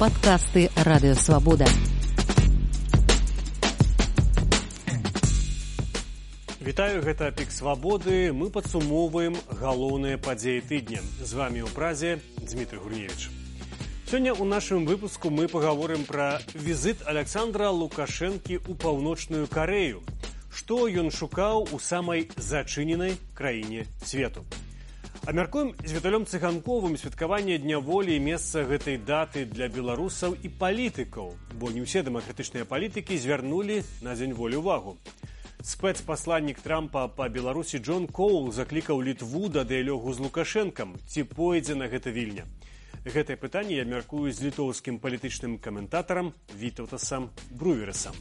падкасты радыёвабода. Вітаю гэта пік свабоды мы падсумоўваем галоўныя падзеі тыдня. З вами ў празе Дмітрий гурневич сёння ў нашым выпуску мы пагаворым пра візіт александра лукашэнкі ў паўночную карею што ён шукаў у самай зачыненай краіне свету Амяркуем з віталём цыганковым святкаванне дня волі і месца гэтай даты для беларусаў і палітыкаў, бо не ўсе дэмакратычныя палітыкі звярнулі на дзень волі ўвагу. Спецпасланнік Трампа па Беларусі Джон Коул заклікаў літву да дыялогу з лукашэнкам, ці пойдзе на гэта вільня. Гэтае пытанне я мяркую з літоўскім палітычным каментатарам Вітаўтасам Бруверасам.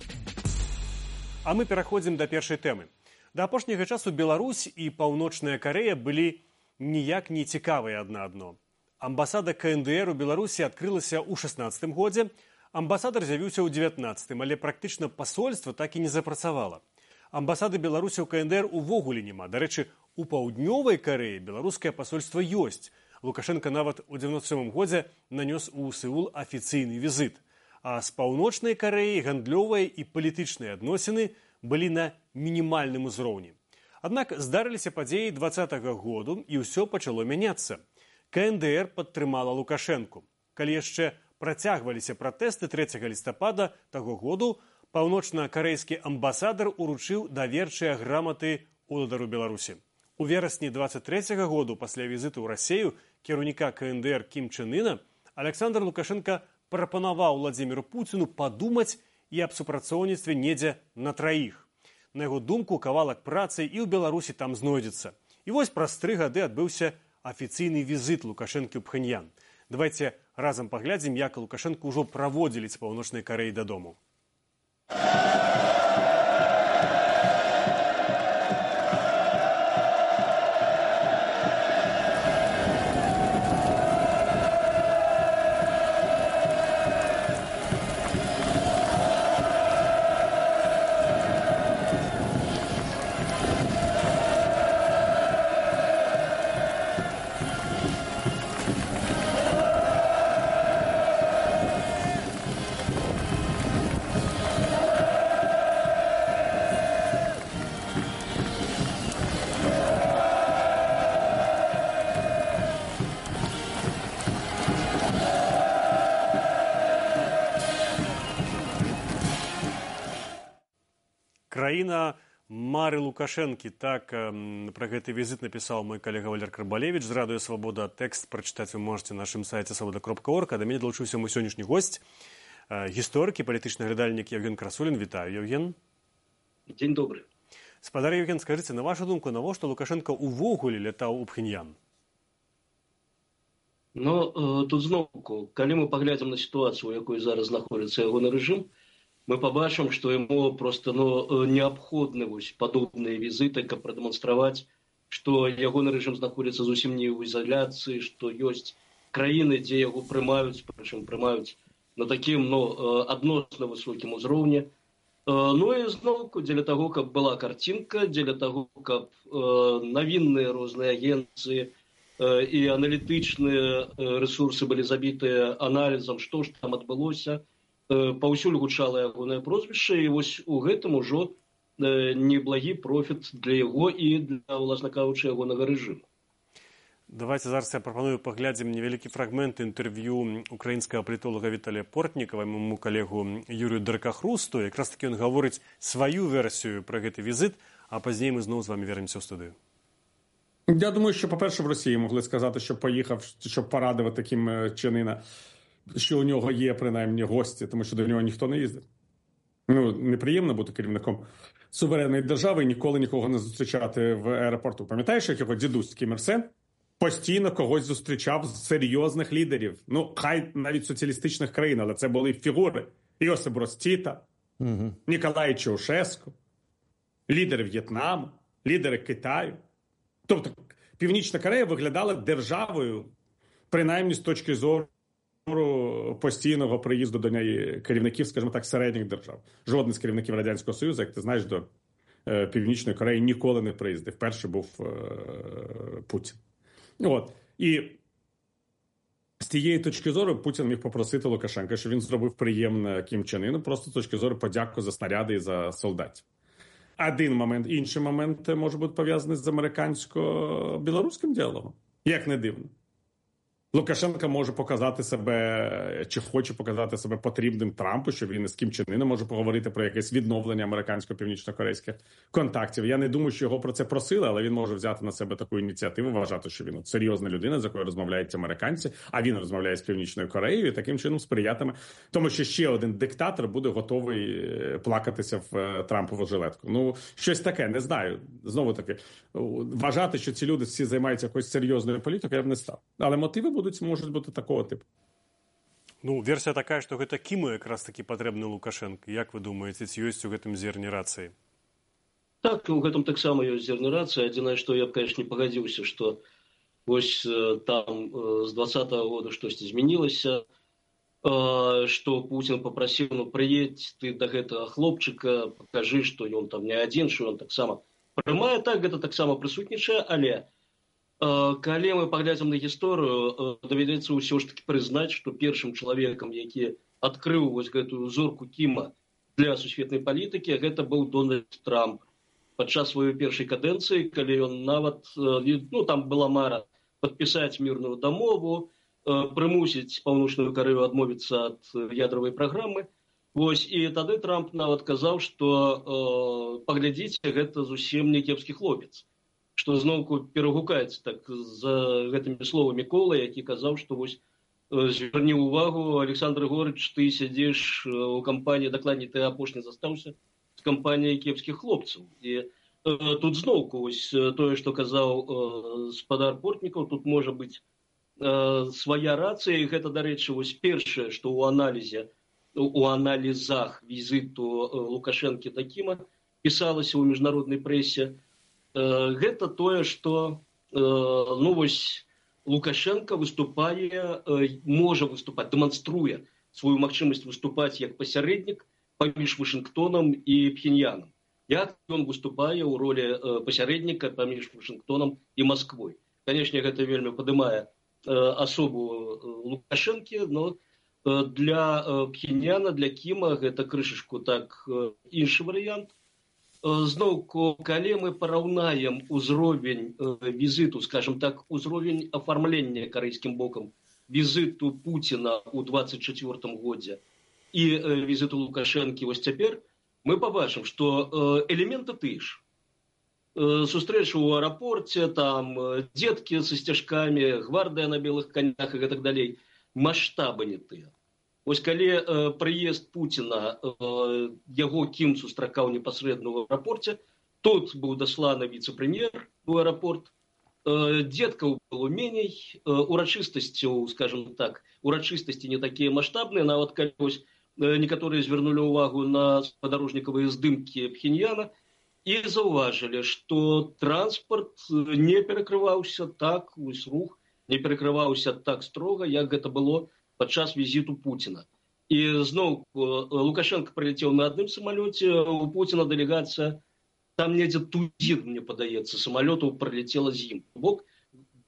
А мы пераходзім да першай тэмы. Да апошняга часу Беларусь і паўночная Карея былі ніяк не цікавыя адна адно. Амбасада КНДР у Беларусі адкрылася ў 16 годзе. Амбасадар з'явіўся ў 19, але практычна пасольства так і не запрацавала. Амбасады Беларусі ў КНДР увогуле няма. Дарэчы, у паўднёвай карэі беларускае пасольства ёсць. Лукашенко нават у 97 годзе нанёс у Сеул афіцыйны візіт. А з паўночнай карэі гандлёвыя і палітычныя адносіны былі на мінімальным узроўні. Аднак здарыліся падзеі два -го году і ўсё пачало мяняцца. КНДР падтрымала лукашэнку. Калі яшчэ працягваліся пратэсты 3 лістапада таго году, паўночна-карэйскі амбасадар уручыў даверчыя граматы уладару Беларусі. У верасні 23 -го году пасля візіту ў рассею кіраўніка КНДР Кім Чынына Александр Лукашенко прапанаваў владимиру Пуціну падумаць і аб супрацоўніцтве недзе на траіх. На яго думку кавалак працы і ў Беларусі там знойдзецца. І вось праз тры гады адбыўся афіцыйны візіт лукашэнкі ў пханьян. Давайте разам паглядзім, як лукашэнку ўжо праводзілі з паўночнай карэі дадому. Лукашэнкі. Так пра гэты візіт напісаў мой калега валер крабалевич з радыё свабода тэкст прачытаць вы можете нашым сайце свабода кропка орг да мяне далучыўся мой сённяшні госць гісторыкі палітычны глядальнік евген красулін. Вітаю евген. Дзень добры. Спадар евген скажыце на вашу думку навошта лукашенко увогуле лятаў у пхеньян? Ну э, тут зноўку. Калі мы паглядзім на сітуацыю у якой зараз знаходзіцца ягоны рэжым мы побачым что ему просто ну э, неабходны вось падобныя візіты каб прадэманстраваць что ягоны рэжым знаходзіцца зусім не ў ізаляцыі что ёсць краіны дзе яго прымаюць прычым прымаюць на такім ну, адносна высокім узроўні ну і зноўку дзеля таго каб была карцінка дзеля таго каб навінныя розныя агенцыі і аналітычныя ресурсы былі забітыя аналізам што ж там адбылося паўсюль гучала ягонае прозвішча і вось у гэтым ужо неблагі профіт для яго і для ўласна кажучы ягонага рэжыму давайте зараз я прапаную паглядзім невялікі фрагмент інтэрв'ю украінскага палітолага віталя портнікава маму калегу юрыю даркахрусту. Якраз таки ён гаворыць сваю версію пра гэты візіт а пазней мы зноў з вами вернемся ў студыю. Я думаю що по перше в росії могли сказати що поїхав щоб порадувати таким чинина що у нього є принаймні гості, тому що до нього ніхто не їздить. Ну, неприємно бути керівником суверенної держави і ніколи нікого не зустрічати в аеропорту. Пам'ятаєш, як його дідусь Кім Ір Сен постійно когось зустрічав з серйозних лідерів. Ну, хай навіть соціалістичних країн, але це були фігури. Йосип Ростіта, угу. Ніколай Чаушеско, лідери В'єтнаму, лідери Китаю. Тобто Північна Корея виглядала державою, принаймні з точки зору постійного приїзду до неї керівників, скажімо так, середніх держав. Жоден з керівників радянського союзу, як ти знаєш, до е, північної Кореї ніколи не приїздив. Перший був е, Путін. От і з тієї точки зору Путін міг попросити Лукашенка, що він зробив приємне Кім Чен Іну, просто з точки зору подяку за снаряди і за солдатів. Один момент, інший момент може бути пов'язаний з американсько-білоруським діалогом. Як не дивно. Лукашенко може показати себе чи хоче показати себе потрібним Трампу, що він із Кім Чен Іном може поговорити про якесь відновлення американсько-північно-корейських контактів. Я не думаю, що його про це просили, але він може взяти на себе таку ініціативу, вважати, що він от серйозна людина, з якою розмовляють американці. А він розмовляє з північною Кореєю і таким чином сприятиме, тому що ще один диктатор буде готовий е, плакатися в е, Трампову жилетку. Ну щось таке, не знаю. Знову таки вважати, що ці люди всі займаються якоюсь серйозною політикою, я б не став. Але мотиви будуць можуць бути такого типу ну версія такая што гэта кімы якраз такі патрэбны лукашенко. Як вы думаеце ці ёсць у гэтым зерне рацыі так у гэтым таксама ёсць зерне рацыя адзінае што я б конечно не пагадзіўся што вось там з двадцатого года штосьці змянілася што Путін попрасіў ну прыедзь ты да гэтага хлопчыка пакажы што ён там не адзін що ён таксама прымае так гэта таксама прысутнічае але калі мы паглядзім на гісторыю давядзецца ўсё ж таки прызнаць што першым чалавекам які адкрыў вось гэтую зорку кіма для сусветнай палітыкі гэта быў дональд трамп. Падчас сваёй першай кадэнцыі калі ён нават ну там была мара падпісаць мірную дамову прымусіць паўночную карыю адмовіцца ад ядравай праграмы Вось і тады трамп нават казаў што э, паглядзіце гэта зусім не кепскі хлопец што зноўку перагукаецца так за гэтымі словамі кола які казаў што вось звярні ўвагу александр горыч ты сядзеш у кампаніі дакладней ты апошні застаўся з кампаніяй кепскіх хлопцаў. І э, тут зноўку вось тое што казаў э, спадар портнікаў тут можа быць э, свая рацыя. І гэта дарэчы вось першае што ў аналізе у аналізах візіту лукашэнкі такіма пісалася ў міжнароднай прэсе гэта тое што ну вось лукашенко выступае можа выступаць дэманструе сваю магчымасць выступаць як пасярэднік паміж вашынгтонам і пхеньяном. Як ён выступае ў ролі пасярэдніка паміж вашынгтонам і москвой канешне гэта вельмі падымае асобу лукашэнкі но для пхеньяна для кіма гэта крышачку так іншы варыянт зноўку калі мы параўнаем узровень візіту скажем так узровень афармлення карэйскім бокам візіту путина у двадцать четвертом годзе і візіту лукашэнкі вось цяпер мы побачым что элементы ты ж сустрэчу ў аэрапорце там дзеткі са сцяжкамі гвардыя на белых канях і гэтак далей. Маштабы не тыя Вось калі э, прыезд Пуціна э, яго кім сустракаў непасрэдна ў аэрапорце, тут быў дасланы віцэ-прэм'ер у аэрапорт. Э, дзеткаў было меней э, урачыстасцяў, скажем так, урачыстасці не такія маштабныя, нават калі вось, э, некаторыя звярнулі ўвагу на спадарожнікавыя здымкі пхеньяна і заўважылі, што транспарт не перакрываўся так вось рух, не перакрываўся так строга, як гэта было падчас візіту Пуціна. І зноў Лукашенко прыляцеў на адным самалёце у Пуціна дэлегацыя там недзе тузін мне падаецца самалётаў прыляцела з ім бок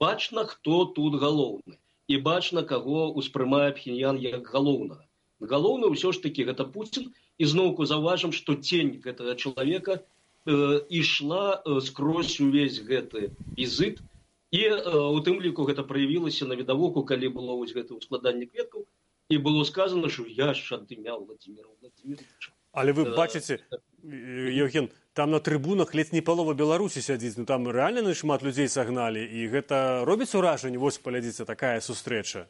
бачна хто тут галоўны і бачна каго ўспрымае пхеньян як галоўнага галоўна ўсё ж такі гэта Пуін і зноўку заўважым што тень гэтага чалавека э, ішла э, скрозь увесь гэты візыт і у тым ліку гэта праявілася на відавоку калі было вось гэта складанне кветкаў і было сказано що я ж адымя владимира владимировича але вы бачыце евген там на трыбунах ледзь не палова беларусі сядзіць ну там рэальна нашмат людзей сагналі і гэта робіць уражанне? Вось палядзіцца такая сустрэча.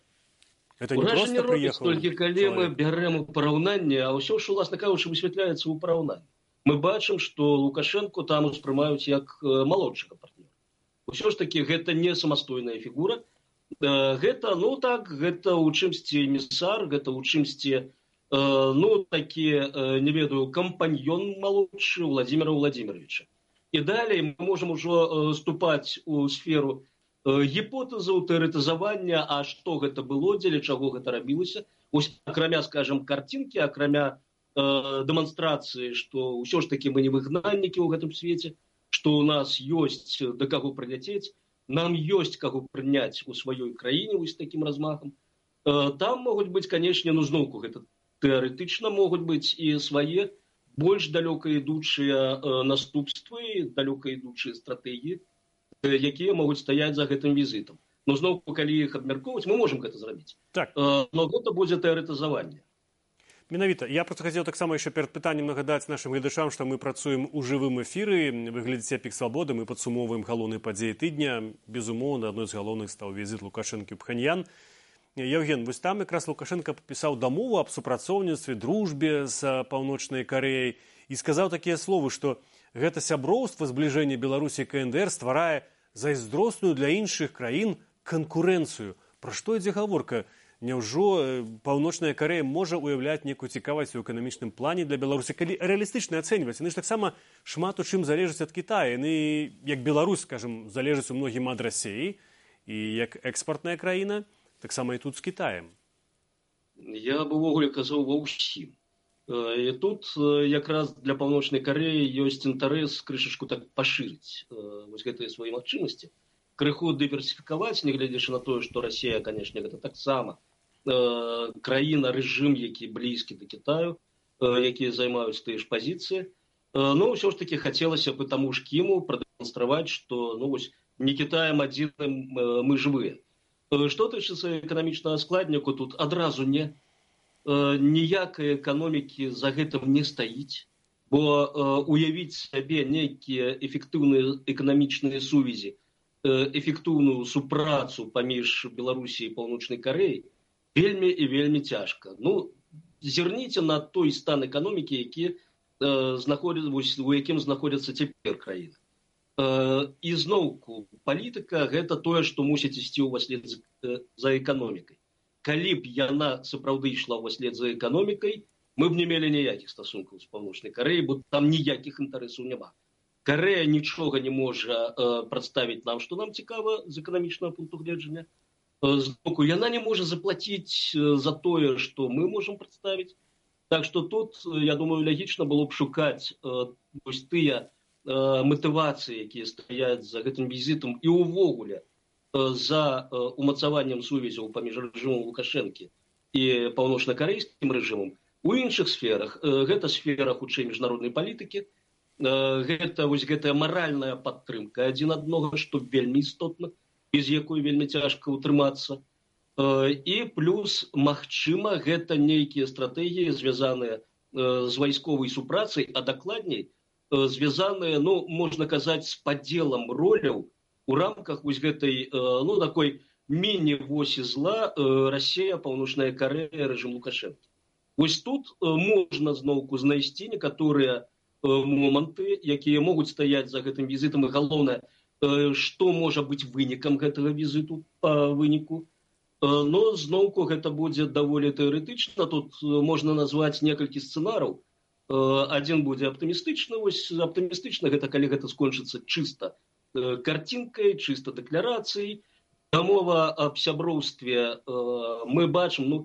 Это не приехал толькі калі мы бярэм у параўнанне а ўсё ж уласна кажучы высвятляецца ў параўнанні. Мы бачым што лукашенко там успрымаюць як малодшага партнера ўсё ж таки гэта не самастойная фігура. Гэта ну так гэта ў чымсьці місар гэта ў чымсьці ну такі не ведаю кампаньён малодшы владимира владимировича і далей мы можем ужо ступаць у сферу гіпотэзаў тэарэтызавання а што гэта было дзеля чаго гэта рабілася. Ось акрамя скажем картинки акрамя дэманстрацыі што ўсё ж таки мы не выгнальнікі ў гэтым свеце што ў нас ёсць да каго прыляцець нам ёсць каго прыняць у сваёй краіне вось такім размахам там могуць быць канешне ну зноўку гэта тэарэтычна могуць быць і свае больш далёка ідучыя наступствы далёка ідучыя стратэгіі якія могуць стаяць за гэтым візітам но зноўку калі іх абмяркоўваць мы можемм гэта зрабіць. Так. Но гэта будзе тэарэтызаванне менавіта. Я просто хацеў таксама яшчэ перад пытаннем нагадаць нашим гледачам што мы працуем у жывым эфіры. Выглядзіце пік свабоды мы падсумоўваем галоўныя падзеі тыдня. Безумоўна адной з галоўных стаў візіт лукашэнкі пханьян Евген вось там якраз лукашенко падпісаў дамову аб супрацоўніцтве дружбе з паўночнай кареяй і сказаў такія словы што гэта сяброўства збліжэння беларусі кндр стварае зайздросную для іншых краін канкурэнцыю пра што ідзе гаворка няўжо паўночная карея можа ўяўляць некую цікавасць у эканамічным плане для беларусі калі рэалістычна ацэньваць? Яны ж таксама шмат у чым залежаць ад кітая. Яны як беларусь скажем залежаць у многім ад рассеі і як экспартная краіна таксама і тут з кітаем. Я бы увогуле казаў ва ўсім. І тут якраз для паўночнай кареі ёсць інтарэс крышачку так пашырыць вось гэтыя свае магчымасці крыху дыверсіфікаваць нягледзячы на тое што расія канешне гэта таксама Э, краіна рэжым які блізкі да кітаю э, якія займаюць тыя ж пазіцыі э, ну ўсё ж таки хацелася бы таму ж кіму прадэманстраваць што ну вось не кітаем адзіным мы жывыя што тычыцца эканамічнага складніку тут адразу не ніякай эканомікі за гэтым не стаіць бо уявіць сабе нейкія эфектыўныя эканамічныя сувязі эфектыўную супрацу паміж беларусій і паўночнай кареі вельмі і вельмі цяжка. Ну зірніце на той стан эканомікі які э, знаходзіць у якім знаходзяцца цяпер краіны. Э, і зноўку палітыка гэта тое што мусіць ісці ў васлед за, э, за эканомікай. Калі б яна сапраўды ішла ў васлед за эканомікай мы б не мелі ніякіх стасункаў з паўночнай кареі бо там ніякіх інтарэсаў няма. Карея нічога не можа э, прадставіць нам што нам цікава з эканамічнага пункту гледжання збоку яна не можа заплаціць за тое што мы можемм прадставіць так што тут я думаю лягічна было б шукаць вось тыя матывацыі якія стаяць за гэтым візітам і ўвогуле за умацаваннем сувязяў паміж рэжымом лукашэнкі і паўночна-карейскім рэжымам у іншых сферах гэта сфера хутчэй міжнароднай палітыкі гэта вось гэтая маральная падтрымка адзін аднога што вельмі істотна без якой вельмі цяжка ўтрымацца і плюс магчыма гэта нейкія стратэгіі звязаныя з вайсковай супрацай а дакладней звязаныя ну можна казаць з падзелам роляў у рамках вось гэтай ну такой міні восі зла рассея паўночная карея рэжым лукашэнкі. Вось тут можна зноўку знайсці некаторыя моманты якія могуць стаяць за гэтым візітам. І галоўнае што можа быць вынікам гэтага візіту па выніку но зноўку гэта будзе даволі тэарэтычна тут можна назваць некалькі сцэнараў адзін будзе аптымістычна вось аптымістычна гэта калі гэта скончыцца чыста карцінкай чыста дэкларацыяй дамова аб сяброўстве мы бачым ну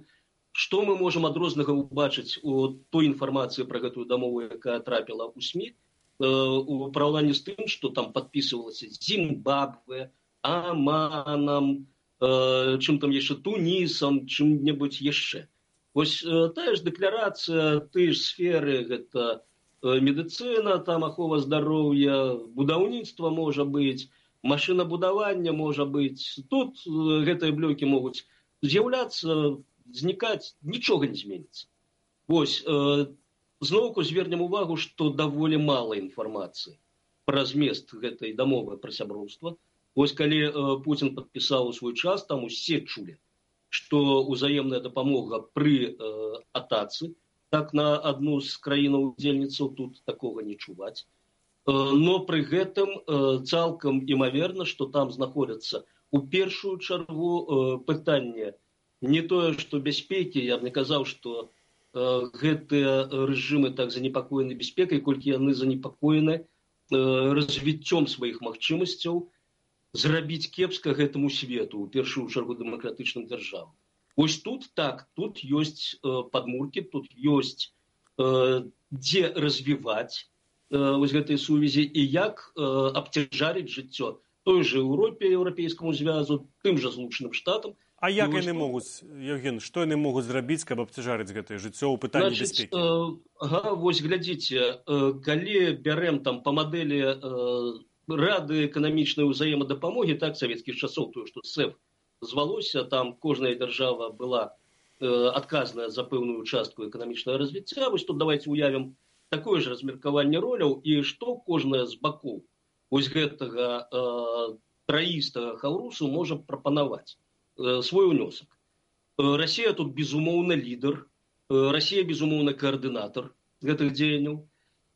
што мы можам ад рознага ўбачыць у той інфармацыі пра гэтую дамову якая трапіла ў сМ у параўнанні з тым што там подписывалася зімбабве аманам э, чым там яшчэ тунісам чым-небудзь яшчэ вось э, тая ж дэкларацыя ты ж сферы гэта э, медыцына там ахова здароўя будаўніцтва можа быць машынабудавання можа быць тут гэтыя блёкі могуць з'яўляцца знікаць нічога не зменіцца вось зноўку звернем увагу што даволі мала інфармацыі пра змест гэтай дамовы пра сяброўства. Вось калі э, Путін падпісаў у свой час там усе чулі што ўзаемная дапамога пры э, атацы так на адну з краінаў удзельніцаў тут такога не чуваць. Э, но пры гэтым э, цалкам імаверна што там знаходзяцца у першую чаргу э, пытанне не тое што бяспекі я б не казаў што гэтыя рэжымы так занепакоены бяспекай колькі яны занепакоены развіццём сваіх магчымасцяў зрабіць кепска гэтаму свету у першую чаргу дэмакратычным дзяржавам. Ось тут так тут ёсць падмуркі тут ёсць дзе развіваць вось гэтай сувязі і як абцяжарыць жыццё той же еўропе еўрапейскаму звязу тым жа злучаным штатам А як яны могуць Евген што яны могуць зрабіць каб абцяжарыць гэтае жыццё ў пытанні бяспекі ага, вось глядзіце калі бярэм там па мадэлі рады эканамічнай узаемадапамогі так савецкіх часоў тое што сэф звалося там кожная дзяржава была адказная за пэўную частку эканамічнага развіцця вось тут давайте уявім такое ж размеркаванне роляў і што кожная з бакоў вось гэтага э, траістага хаўрусу можа прапанаваць свой унёсак э, Расія тут безумоўна лідар э, Расія безумоўна каардынатар гэтых дзеянняў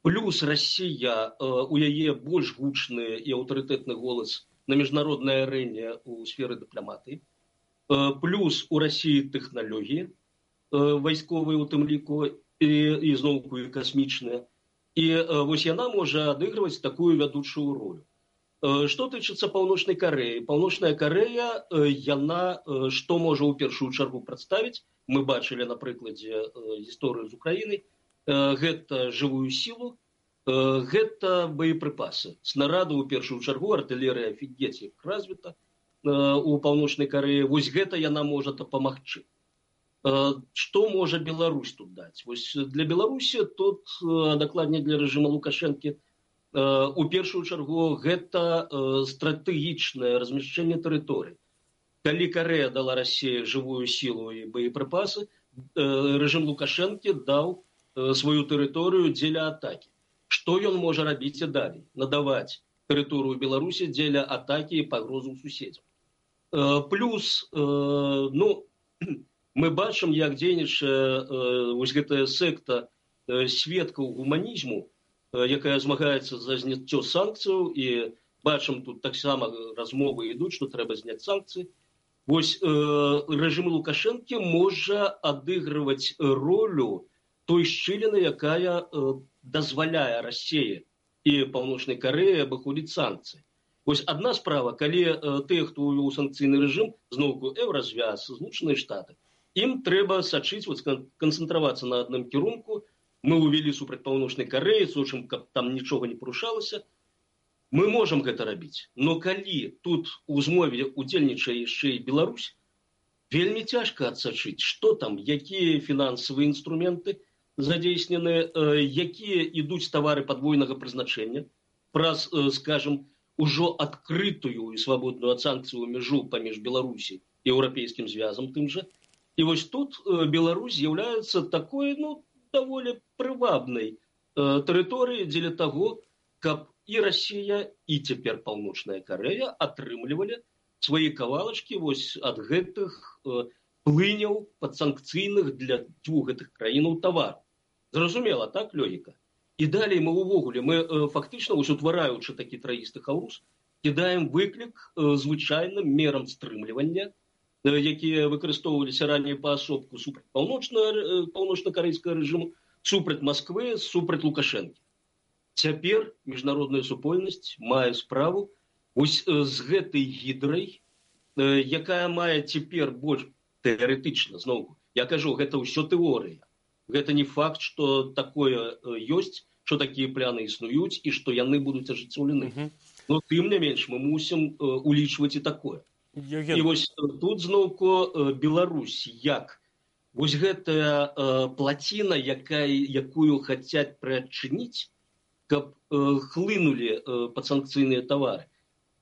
плюс Расія э, у яе больш гучны і аўтарытэтны голас на міжнароднай арэне ў сферы дыпламатыі э, плюс у рассіі тэхналогіі э, вайсковыя у тым ліку і, і зноўку і касмічныя і э, вось яна можа адыгрываць такую вядучую ролю што тычыцца паўночнай карэі паўночная карэя яна што можа ў першую чаргу прадставіць мы бачылі на прыкладзе гісторыю з украіны гэта жывую сілу гэта боепрыпасы. Снарады ў першую чаргу артылерыя афігець як развіта у паўночнай карэі вось гэта яна можа дапамагчы. Што можа беларусь тут даць? Вось для беларусі тут дакладней для рэжыма лукашэнкі у першую чаргу гэта стратэгічнае размяшчэнне тэрыторыі. Калі карэя дала рассея жывую сілу і боепрыпасы рэжым лукашэнкі даў сваю тэрыторыю дзеля атакі. Што ён можа рабіць і далей? Надаваць тэрыторыю беларусі дзеля атакі і пагрозу суседзяў плюс ну мы бачым як дзейнічае вось гэтая секта сведкаў гуманізму якая змагаецца за зняццё санкцыяў і бачым тут таксама размовы ідуць што трэба зняць санкцыі. Вось рэжым лукашэнкі можа адыгрываць ролю той шчыліны якая дазваляе рассеі і паўночнай карэі абыходзіць санкцыі. Вось адна справа калі э, тыя хто увёў санкцыйны рэжым зноўку еўразвяз злучаныя штаты ім трэба сачыць вот, канцэнтравацца на адным кірунку мы увялі супраць паўночнай карэі сочым каб там нічога не парушалася мы можам гэта рабіць но калі тут у змове удзельнічае яшчэ і беларусь. Вельмі цяжка адсачыць што там якія фінансавыя інструменты задзейснены якія ідуць тавары падвойнага прызначэння праз скажем ужо адкрытую і свабодную ад санкцыю мяжу паміж беларусі еўрапейскім звязам тым жа і вось тут беларусь з'яўляецца такой ну даволі прывабнай тэрыторыі дзеля таго каб і расія і цяпер паўночная карэя атрымлівалі свае кавалачкі вось ад гэтых плыняў падсанкцыйных для дзвюх гэтых краінаў тавару зразумела так лёгіка? І далей мы увогуле мы э, фактычна ўжо утвараючы такі траісты хаус кідаем выклік э, звычайным мерам стрымлівання э, якія выкарыстоўваліся раней паасобку супраць паўночна паўночна-карейскага рэжыму супраць москвы супраць лукашэнкі. Цяпер міжнародная супольнасць мае справу ось з гэтай гідрай якая мае цяпер больш тэарэтычна зноўку я кажу гэта ўсё тэорыя. Гэта не факт что такое ёсць что такія пляны існуюць і што яны будуць ажыццёўлены. Uh -huh. но тым не менш мы мусім улічваць і такое Евген. і вось тут зноўку Беларусь як? Вось гэтая плаціна якая якую хацяць прыадчыніць каб хлынули падсанкцыйныя тавары.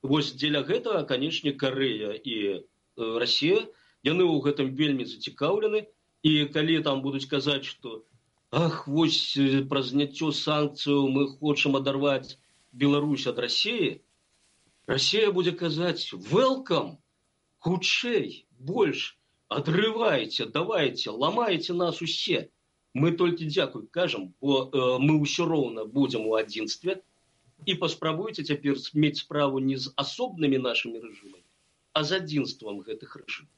Вось дзеля гэтага канешне карэя і Расія яны ў гэтым вельмі зацікаўлены. І калі там будуць казаць что ах вось праз зняццё санкцыю мы хочам адарваць беларусь ад рассеі россия будзе казаць welcome! Хутчэй больш адрывайце давайте! Ламаеце нас усе мы толькі дзякуй кажам бо э, мы ўсё роўна будзем у адзінстве і паспрабуйце цяпер мець справу не з асобнымі нашымі рэжымамі а з адзінствам гэтых рэжымаў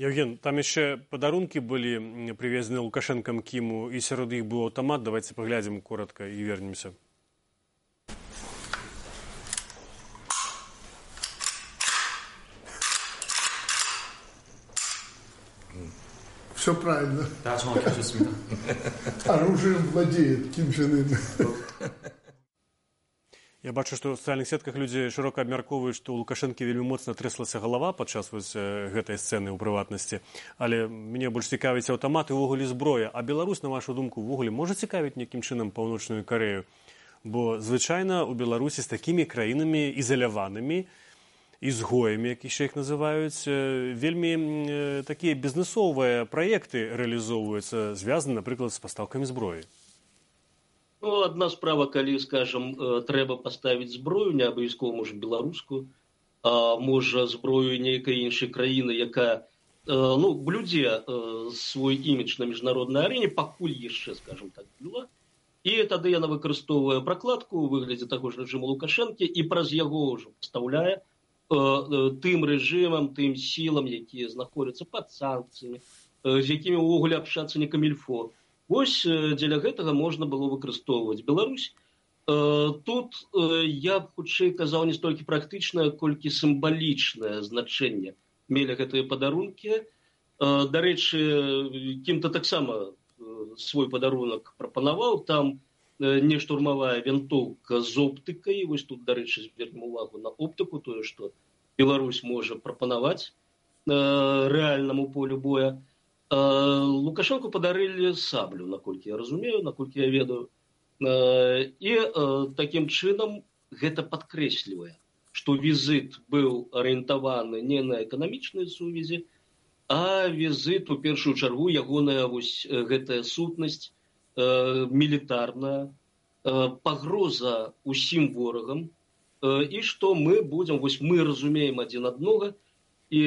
Евген, там яшчэ падарункі былі прывезены лукашэнкам кіму і сярод іх быў аўтамат давайте паглядзім коротко і вернемся Все правильно. Оружием владеет Ким Чен Ын. Я бачу, што ў сацыяльных сетках людзі шырока абмяркоўваюць, што ў лукашэнкі вельмі моцна трэслася галава падчас вось гэтай сцэны ў прыватнасці. Але мне больш цікавіць аўтамат і ўвогуле зброя. А Беларусь, на вашу думку, увогуле можа цікавіць нейкім чынам паўночную карею. Бо звычайна ў Беларусі з такімі краінамі ізаляванымі, ізгоямі, як яшчэ іх называюць, вельмі такія бізнесовыя праекты рэалізоўваюцца, звязаны, напрыклад, з пастаўкамі зброі. Ну, одна справа, калі, скажем, трэба паставіць зброю, не абавязкова можа беларускую, а можа зброю нейкай іншай краіны, якая ну, блюдзе свой імідж на міжнароднай арэне, пакуль яшчэ, скажем так, была. І тады яна выкарыстоўвае пракладку ў выглядзе таго ж рэжыму Лукашэнкі і праз яго ўжо пастаўляе тым рэжымам, тым сілам, якія знаходзяцца пад санкцыямі, з якімі ўвогуле абшацца не камільфо. Вось дзеля гэтага можна было выкарыстоўваць Беларусь. Тут я б хутчэй казаў не столькі практычнае, колькі сімвалічнае значэнне мелі гэтыя падарункі. Дарэчы, кім-то таксама свой падарунак прапанаваў там не штурмавая вінтоўка з оптыкай. Вось тут, дарэчы, звернем увагу на оптыку, тое, што Беларусь можа прапанаваць рэальнаму полю боя. Лукашенко падарылі саблю, наколькі я разумею, наколькі я ведаю. І такім чынам гэта падкрэслівае, што візіт быў арыентаваны не на эканамічныя сувязі, а візіт у першую чаргу ягоная вось гэтая сутнасць мілітарная, пагроза усім ворагам і што мы будзем вось мы разумеем адзін аднога, і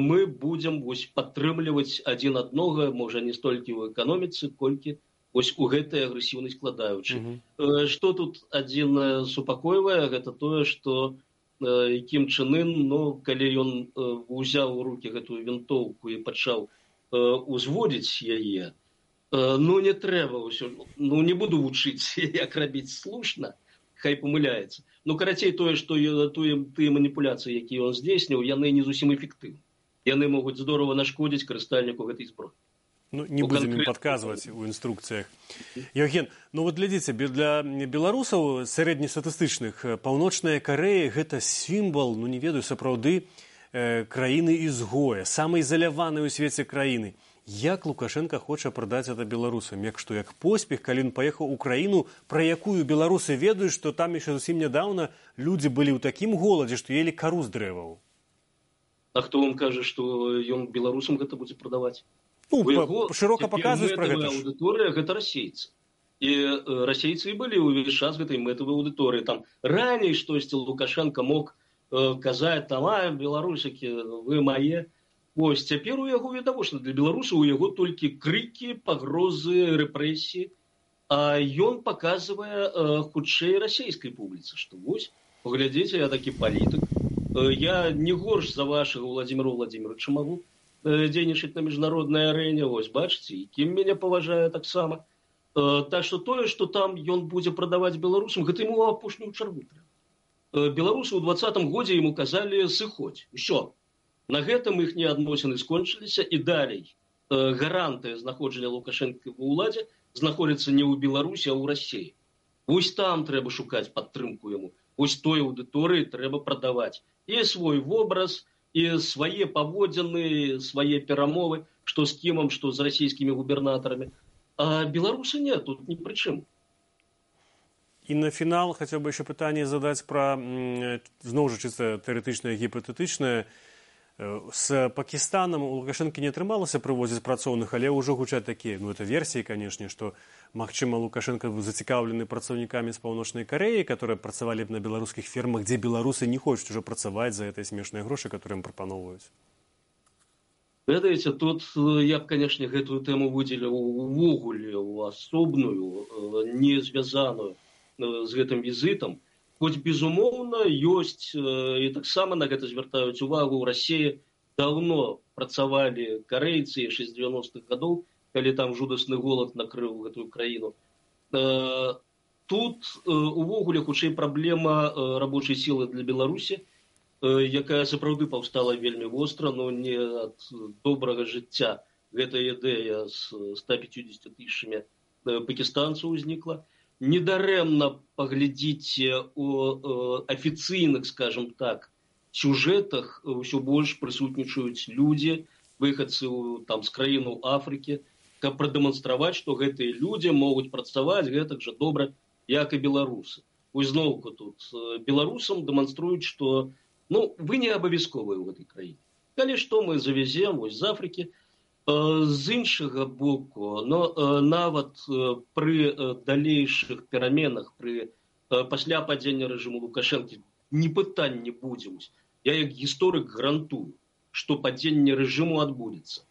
мы будзем вось падтрымліваць адзін аднога можа не столькі ў эканоміцы колькі вось у гэтай агрэсіўнай складаючы mm -hmm. что тут адзін супакойвае гэта тое что якім чынын но калі ён узяў у руки гэтую вінтоўку і пачаў узводзіць яе ну не трэба ўсё ну не буду вучыць як рабіць слушна хай памыляецца ну карацей тое што тое тыя маніпуляцыі якія ён здзейсніў яны не зусім эфектыўны яны могуць здорово нашкодзіць карыстальніку гэтай зброі Ну, не ну, будем конкрет... подказывать у инструкциях. Евген, ну вот глядите, для белорусов среднестатистичных полночная Корея – это символ, ну не ведаю, сапраўды, э, краины изгоя, самой изоляванной у свете краины як лукашенко хоча прадаць это беларусам? Як што як поспех калі ён паехаў у краіну пра якую беларусы ведаюць што там яшчэ зусім нядаўна людзі былі ў такім голадзе што ели кару з дрэваў? А хто вам кажа што ён беларусам гэта будзе прадаваць? Ну, яго, шырока паказваюць пра гэта аўдыторыя гэта расейцы. І расейцы былі ўвесь час гэтай мэтавай аўдыторыі там раней штосьці лукашенко мог казаць там а беларусакі вы мае Вось цяпер у яго відавочна для беларусаў у яго толькі крыкі пагрозы рэпрэсіі. А ён паказвае хутчэй расійскай публіцы што вось паглядзіце я такі палітык. Я не горш за вашага владимира владимировича магу дзейнічаць на міжнароднай арэне. Вось бачыце кім мяне паважае таксама. Так што тое што там ён будзе прадаваць беларусам гэта ему апошнюю чаргу э, беларусы ў двадцатым годзе ему казалі сыходзь що На гэтым іх не адносіны скончыліся і далей гарантыя знаходжання лукашэнкі ва ўладзе знаходзіцца не ў беларусі а ў рассіі вось там трэба шукаць падтрымку яму вось той аўдыторыі трэба прадаваць. І свой вобраз і свае паводзіны свае перамовы што з кімам што з расійскімі губернатарамі а беларусы не тут ні пры чым. І на фінал хацеў бы яшчэ пытанне задаць пра зноў жа чыста тэарэтычнае гіпатэтычнае з пакістанам у лукашэнкі не атрымалася прывозіць працоўных але ўжо гучаць такія ну это версіі канешне што магчыма лукашенко зацікаўлены працаўнікамі з паўночнай кареі которые працавалі б на беларускіх фермах дзе беларусы не хочуць ужо працаваць за этой смешныя грошы которые ім прапаноўваюць ведаеце тут я б канешне гэтую тэму выдзеліў увогуле у асобную не звязаную з гэтым візітам хоць безумоўна ёсць і таксама на гэта звяртаюць увагу. Ў рассіі даўно працавалі карейцы яшчэ з девяностых гадоў калі там жудасны голад накрыў гэтую краіну тут увогуле хутчэй праблема рабочай сілы для беларусі якая сапраўды паўстала вельмі востра но не ад добрага жыцця. Гэтая ідэя з ста пятьдесят тысячамі пакістанцаў узнікла недарэмна паглядзіце у афіцыйных скажем так сюжэтах ўсё больш прысутнічаюць людзі выхадцы там з краіну афрыкі каб прадэманстраваць што гэтыя людзі могуць працаваць гэтак жа добра як і беларусы зноўку тут беларусам дэманструюць што ну вы не абавязковыя ў гэтай краіне калі што мы завязем вось з афрыкі з іншага боку но нават пры далейшых пераменах пры пасля падзення рэжыму лукашэнкі не пытанне будземусь я як гісторык гарантую што падзенне рэжыму адбудзецца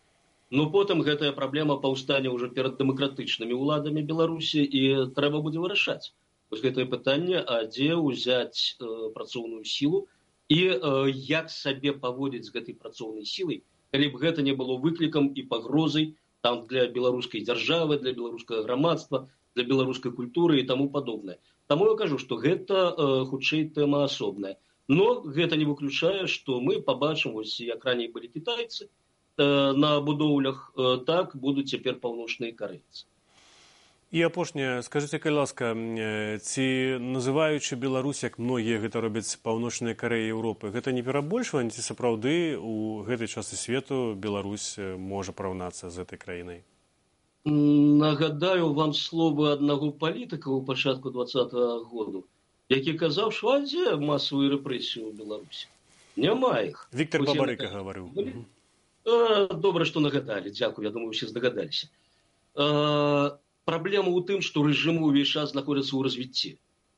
но потым гэтая праблема паўстане ўжо перад дэмакратычнымі ўладамі беларусі і трэба будзе вырашаць вось гэтае пытанне а дзе ўзяць э, працоўную сілу і э, як сабе паводзіць з гэтай працоўнай сілай калі б гэта не было выклікам і пагрозай там для беларускай дзяржавы для беларускага грамадства для беларускай культуры і таму падобнае. Таму я кажу што гэта э, хутчэй тэма асобная. Но гэта не выключае што мы побачым вось як раней былі кітайцы э, на будоўлях э, так будуць цяпер паўночныя карейцы і апошняе скажитеце калі ласка ці называючы беларусь як многія гэта робяць паўночныя кареі еўропы гэта не перабольшванне ці сапраўды у гэтай частцы свету беларусь можа параўнацца з гэтай краінай? Нагадаю вам словы аднаго палітыка ў пачатку двадцатого году які казаў швадзе масавую рэпрэсію ў беларусі няма іх. Віктор бабарыка гаварыў. добра што нагадалі. Дзякую я думаю усе здагадаліся праблема ў тым што рэжым увесь час знаходзіцца ў развіцці.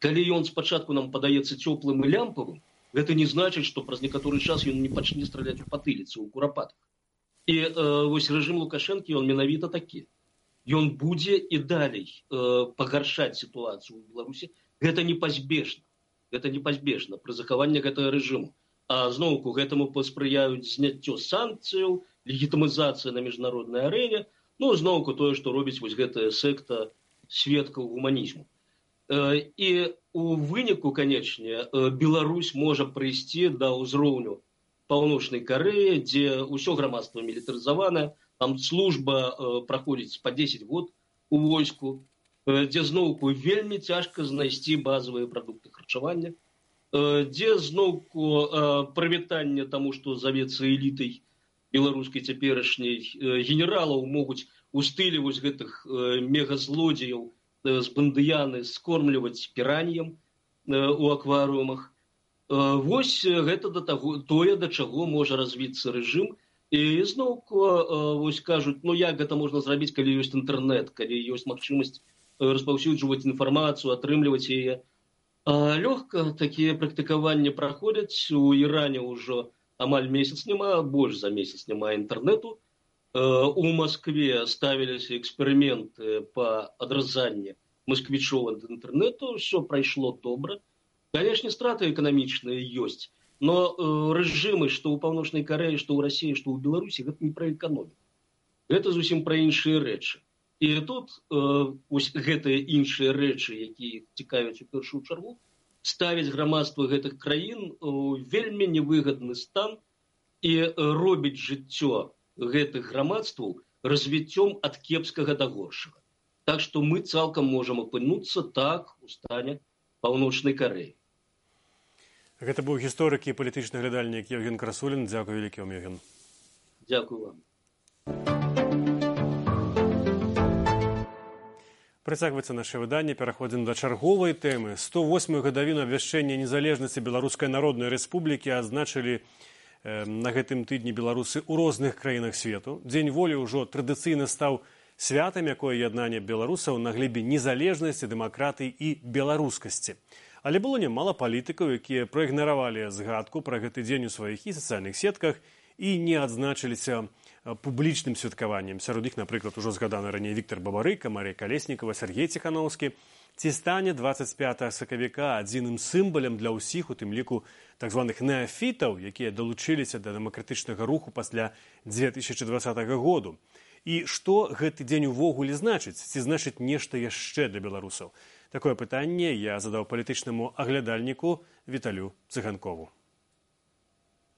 Калі ён спачатку нам падаецца цёплым і лямпавым гэта не значыць што праз некаторы час ён не пачне страляць у патыліцу ў курапатах і э, вось рэжым лукашэнкі ён менавіта такі. Ён будзе і далей э, пагаршаць сітуацыю ў беларусі. Гэта непазбежна. Гэта непазбежна пры захаванні гэтага рэжыму. А зноўку гэтаму паспрыяюць зняццё санкцыяў легітымізацыя на міжнароднай арэне ну зноўку тое што робіць вось гэтая секта сведкаў гуманізму э, і у выніку канечне э, беларусь можа прыйсці да ўзроўню паўночнай карэі дзе ўсё грамадства мілітарызаванае там служба э, праходзіць па десять год у войску дзе зноўку вельмі цяжка знайсці базовыя прадукты харчавання дзе зноўку прывітанне таму што завецца элітай беларускай цяперашняй генералаў могуць у стылі вось гэтых мегазлодзеяў з бандыяны скормліваць піраннем у акварыумах. Вось гэта да таго тое да чаго можа развіцца рэжым. І зноўку вось кажуць ну як гэта можна зрабіць калі ёсць інтэрнэт калі ёсць магчымасць распаўсюджваць інфармацыю атрымліваць яе. Лёгка такія практыкаванні праходзяць. У іране ўжо амаль месяц няма больш за месяц няма інтэрнэту. У москве ставіліся эксперыменты по адразанні москвічоў ад інтэрнэту. Все прайшло добра. Канешне страты эканамічныя ёсць но рэжымы што ў паўночнай карэі што ў рассіі што ў беларусі гэта не пра эканоміку. Гэта зусім пра іншыя рэчы. І тут э, гэтыя іншыя рэчы якія цікавяць у першую чаргу ставіць грамадства гэтых краін у вельмі невыгадны стан і робіць жыццё гэтых грамадстваў развіццём ад кепскага да горшага. Так што мы цалкам можам апынуцца так у стане паўночнай карэі. Гэта быў гісторык і палітычны глядальнік евген красулін. Дзякую вялікі вам евген дзякую вам Працягваецца наше выданне пераходзім да чарговай тэмы. 108 гадавіну абвяшчэння незалежнасці беларускай народнай рэспублікі адзначылі э, на гэтым тыдні беларусы ў розных краінах свету. Дзень волі ўжо традыцыйна стаў святам якое яднанне беларусаў на глебе незалежнасці дэмакратыі і беларускасці. Але было нямала палітыкаў якія праігнаравалі згадку пра гэты дзень у сваіх і сацыяльных сетках і не адзначыліся публічным святкаваннем сярод іх напрыклад ужо згаданы раней Віктор бабарыка мария калеснікова сергей ціхановскі ці стане 25 сакавіка адзіным сімбалем для ўсіх у тым ліку так званых неафітаў якія далучыліся да дэмакратычнага руху пасля 2020 году. І што гэты дзень увогуле значыць? Ці значыць нешта яшчэ для беларусаў? Такое пытанне я задаў палітычнаму аглядальніку віталю цыганкову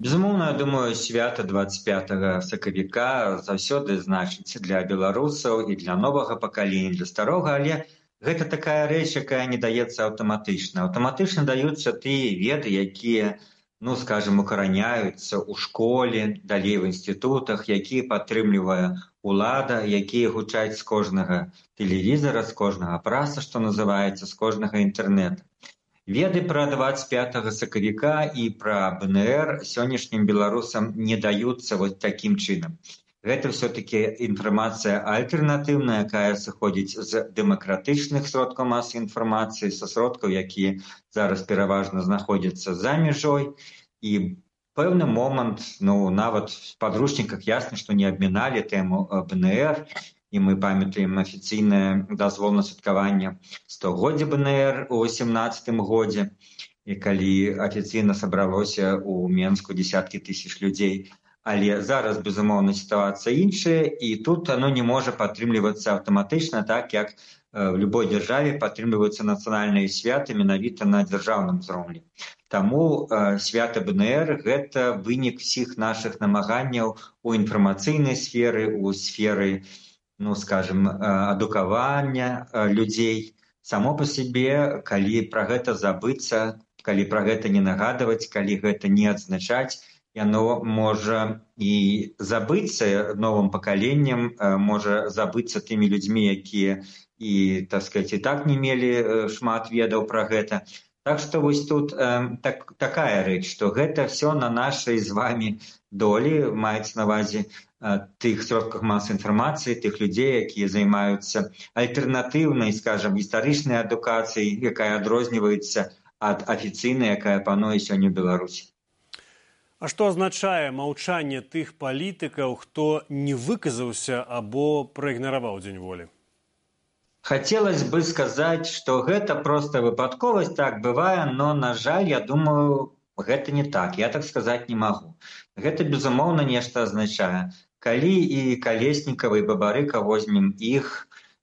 Безумоўна, я думаю, свята 25 сакавіка заўсёды значыць для беларусаў і для новага пакалення, для старога, але гэта такая рэч якая не даецца аўтаматычна. Аўтаматычна даюцца тыя веды якія ну скажем укараняюцца ў школе далей в інстытутах якія падтрымлівае улада якія гучаць з кожнага тэлевізара з кожнага праса што называецца з кожнага інтэрнета веды пра 25 сакавіка і пра бнр сённяшнім беларусам не даюцца вот такім чынам гэта все-таки інфармацыя альтэрнатыўная якая сыходзіць з дэмакратычных сродкаў масы інфармацыі са сродкаў якія зараз пераважна знаходзяцца за мяжой і пэўны момант ну нават в падручніках ясна што не абміналі тэму бнр і мы памятаем афіцыйнае дазвол на святкаванне стогоддзя бнр у восемнадцатым годзе. І калі афіцыйна сабралося ў менску десяткі тысяч людзей. Але зараз безумоўна сітуацыя іншая і тут оно не можа падтрымлівацца аўтаматычна так як в любой дзяржаве падтрымліваюцца нацыянальныя святы менавіта на дзяржаўным узроўні. Таму свята бнр гэта вынік усіх наших намаганняў у інфармацыйнай сферы у сферы ну скажем адукавання людзей само по сябе калі пра гэта забыцца калі пра гэта не нагадваць калі гэта не адзначаць яно можа і забыцца новым пакаленнем можа забыцца тымі людзьмі якія і так сказать і так не мелі шмат ведаў пра гэта так што вось тут так такая рэч што гэта все на нашай з вами долі маюць навазе тых сродках масы інфармацыі тых людзей якія займаюцца альтэрнатыўнай скажем гістарычнай адукацыяй якая адрозніваецца ад афіцыйнай якая пануе сёння беларусі А што азначае маўчанне тых палітыкаў, хто не выказаўся або праігнараваў дзень волі? Хацелось бы сказаць, што гэта проста выпадковасць так бывае, но на жаль, я думаю, гэта не так. Я так сказаць не магу. Гэта безумоўна нешта азначае. Калі і калеснікава і бабарыка возьмем іх,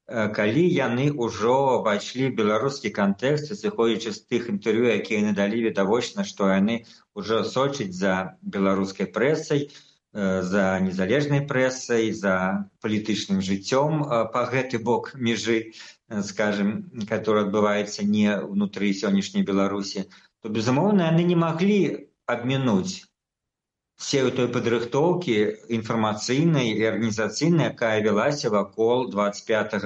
калі яны ўжо ўвайшлі беларускі кантэкст зыходзячы з тых інтэрв'ю якія надалі відавочна што яны ўжо сочаць за беларускай прэсай за незалежнай прэсай за палітычным жыццём па гэты бок межы скажем который адбываецца не ўнутры сённяшняй беларусі то безумоўна яны не маглі абмінуць сею той падрыхтоўкі інфармацыйнай і арганізацыйнай якая вялася вакол 25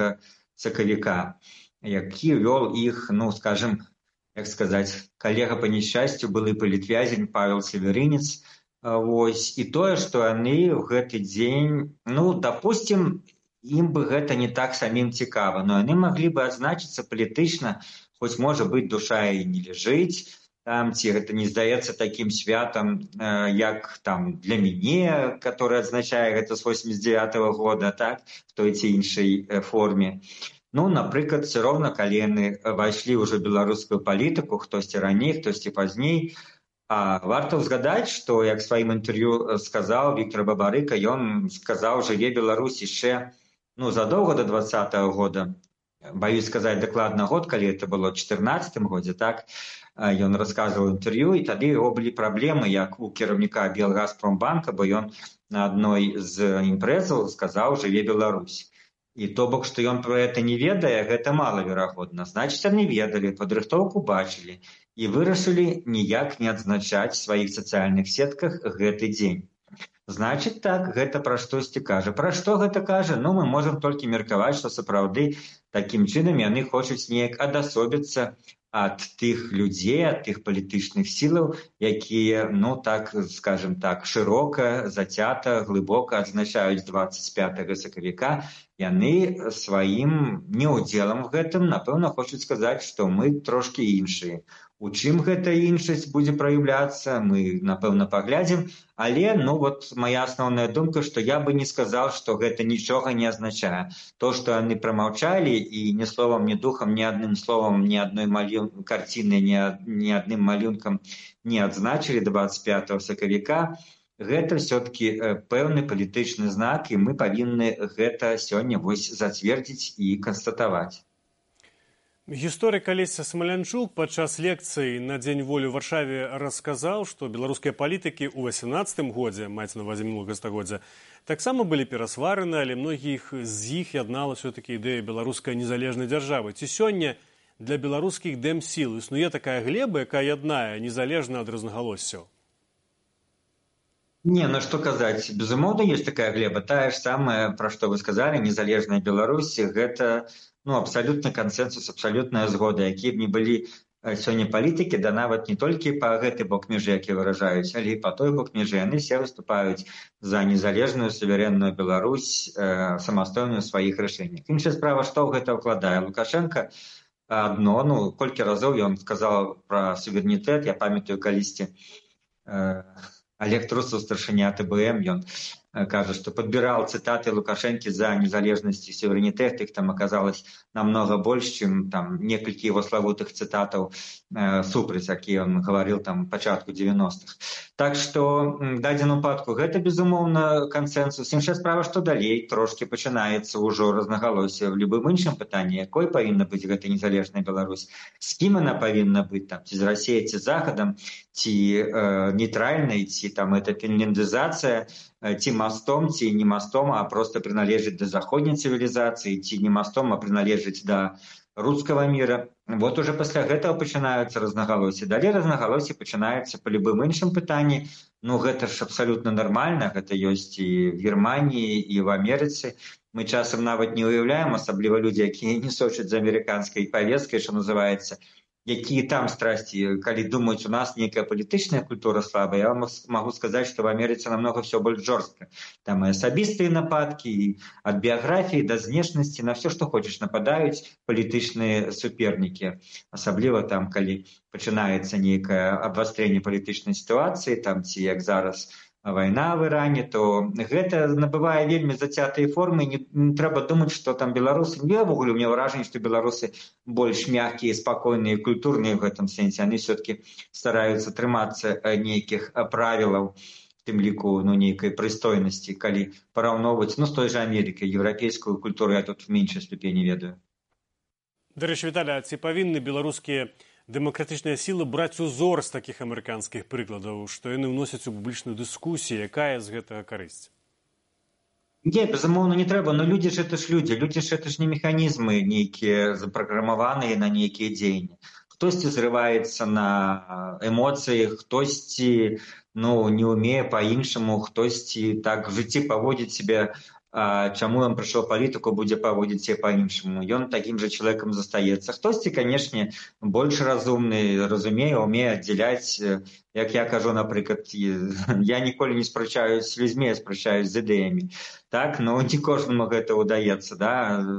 сакавіка які вёл іх ну скажем як сказаць калега па няшчасцю былы палітвязень павел северынец вось і тое што яны ў гэты дзень ну допустим ім бы гэта не так самім цікава но яны маглі бы адзначыцца палітычна хоць можа быць душа і не ляжыць там ці гэта не здаецца такім святам як там для мяне который адзначае гэта з 89 -го года так в той ці іншай форме. Ну напрыклад все роўна калі яны ўвайшлі ўжо беларускую палітыку хтосьці раней хтосьці пазней а варта ўзгадаць што як сваім інтэрв'ю сказаў Віктор бабарыка ён сказаў жыве Беларусь яшчэ ну задоўга до двадцатого года. Баюсь сказаць дакладна год калі это было четырнадцатым годзе так? Ён расказваў інтэрв'ю і тады яго былі праблемы як у кіраўніка белгазпромбанка бо ён на адной з імпрэзаў сказаў жыве Беларусь і то бок што ён про это не ведае гэта малаверагодна. Значыць яны ведалі падрыхтоўку бачылі і вырашылі ніяк не адзначаць сваіх сацыяльных сетках гэты дзень. Значыць так гэта пра штосьці кажа. Пра што гэта кажа? Ну мы можам толькі меркаваць што сапраўды такім чынам яны хочуць неяк адасобіцца ад тых людзей ад тых палітычных сілаў якія ну так скажем так шырока зацята глыбока адзначаюць 25 сакавіка. Яны сваім неўдзелам гэтым напэўна хочуць сказаць што мы трошки іншыя у чым гэта іншасць будзе праяўляцца мы напэўна паглядзім. Але ну вот моя асноўная думка што я бы не сказаў што гэта нічога не азначае. То што яны прамаўчалі і ні словам ні духам ні адным словам ні адной малюн карціны ні, ні адным малюнкам не адзначылі 25 сакавіка гэта все-таки пэўны палітычны знак і мы павінны гэта сёння вось зацвердзіць і канстатаваць Гісторык Алеся Смалянчук падчас лекцыі на дзень волі ў варшаве расказаў, што беларускія палітыкі ў 18 годзе маецца на увазе мінулага стагоддзя таксама былі перасвараны, але многіх з іх яднала все-таки ідэя беларускай незалежнай дзяржавы. Ці сёння для беларускіх дэмсіл існуе такая глеба, якая яднае незалежна ад рознагалоссяў. Не, ну что казаць, безумоўна, есть такая глеба. Тая ж самая, пра што вы сказалі, незалежная Беларусі, гэта ну, абсалютны кансенсус абсалютная згода які б не былі сёння палітыкі да нават не толькі па гэты бок межы які выражаюць але і па той бок межы яны все выступаюць за незалежную суверенную Беларусь э, самастойную сваіх рашэннях іншая справа што ў гэта ўкладае лукашенко адно ну колькі разоў ён сказал пра суверэнітэт я памятаю калісьці э, Олег трусаў старшыня тбм ён Э, кажа, што падбіраў цытаты лукашэнкі за незалежнасць і суверэнітэт іх там аказалось намнога больш чым там некалькі его славутых цытатаў э, супраць які ён гаварыў там пачатку 90-х так што дадзену падку гэта безумоўна кансенсус іншая справа што далей трошки пачынаецца ўжо рознагалосе в любым іншым пытанні якой павінна быць гэта незалежная Беларусь з кім она павінна быць там ці з рассея ці захадам ці э, нейтральнай ці там это фінляндызацыя Э, ці мастом ці не мастом а просто прыналежыць да заходняй цывілізацыі ці не мастом а прыналежыць да рускага мира вот уже пасля гэтага пачынаюцца рознагалоссі далей рознагалоссі пачынаецца па любым іншым пытанні. Ну гэта ж абсалютна нармальна гэта ёсць і в германії і в амерыцы. Мы часам нават не уяўляем асабліва людзі якія не сочаць за амерыканскай павескай що называется якія там страсці калі думаюць у нас нейкая палітычная культура слабая я вам могу сказаць што в амерыцы намного все больш жорстка там і асабістыя нападкі ад біяграфіі да знешнасці на все што хочаш нападаюць палітычныя супернікі асабліва там калі пачынаецца нейкае абвастрэнне палітычнай сітуацыі там ці як зараз у вайна в іране то гэта набывае вельмі зацятыя формы. Не, не трэба думаць што там беларусы не ўвогуле мне ўражанне што беларусы больш мяккія спакойныя культурныя в гэтым сэнсе. Яны все-таки стараюцца трымацца нейкіх правілаў тым ліку ну нейкай прыстойнасці калі параўноўваць ну з той жа амерыкай еўрапейскую культуру я тут в меншай ступені ведаю. Дарэчы віталя ці павінны беларускія дэмакратычная сіла браць узор з такіх амерыканскіх прыкладаў што яны ўносяць у публічную дыскусію якая з гэтага карысць не безумоўна не трэба но людзі ж это ж людзі людзі ж это ж не механізмы нейкія запраграмаваныя на нейкія дзеянні хтосьці зрываецца на эмоцыі хтосьці ну не умее по-іншаму хтосьці так жыцці паводзіць себе чаму ён прыйшоў палітыку будзе паводзіць се па-іншаму. Ён такім жа чалавекам застаецца. Хтосьці канешне больш разумны разумее умее аддзяляць як я кажу напрыклад я ніколі не спрачаюсь з людзьмі спрачаюсь з ідэямі. Так но не кожнаму гэта ўдаецца да?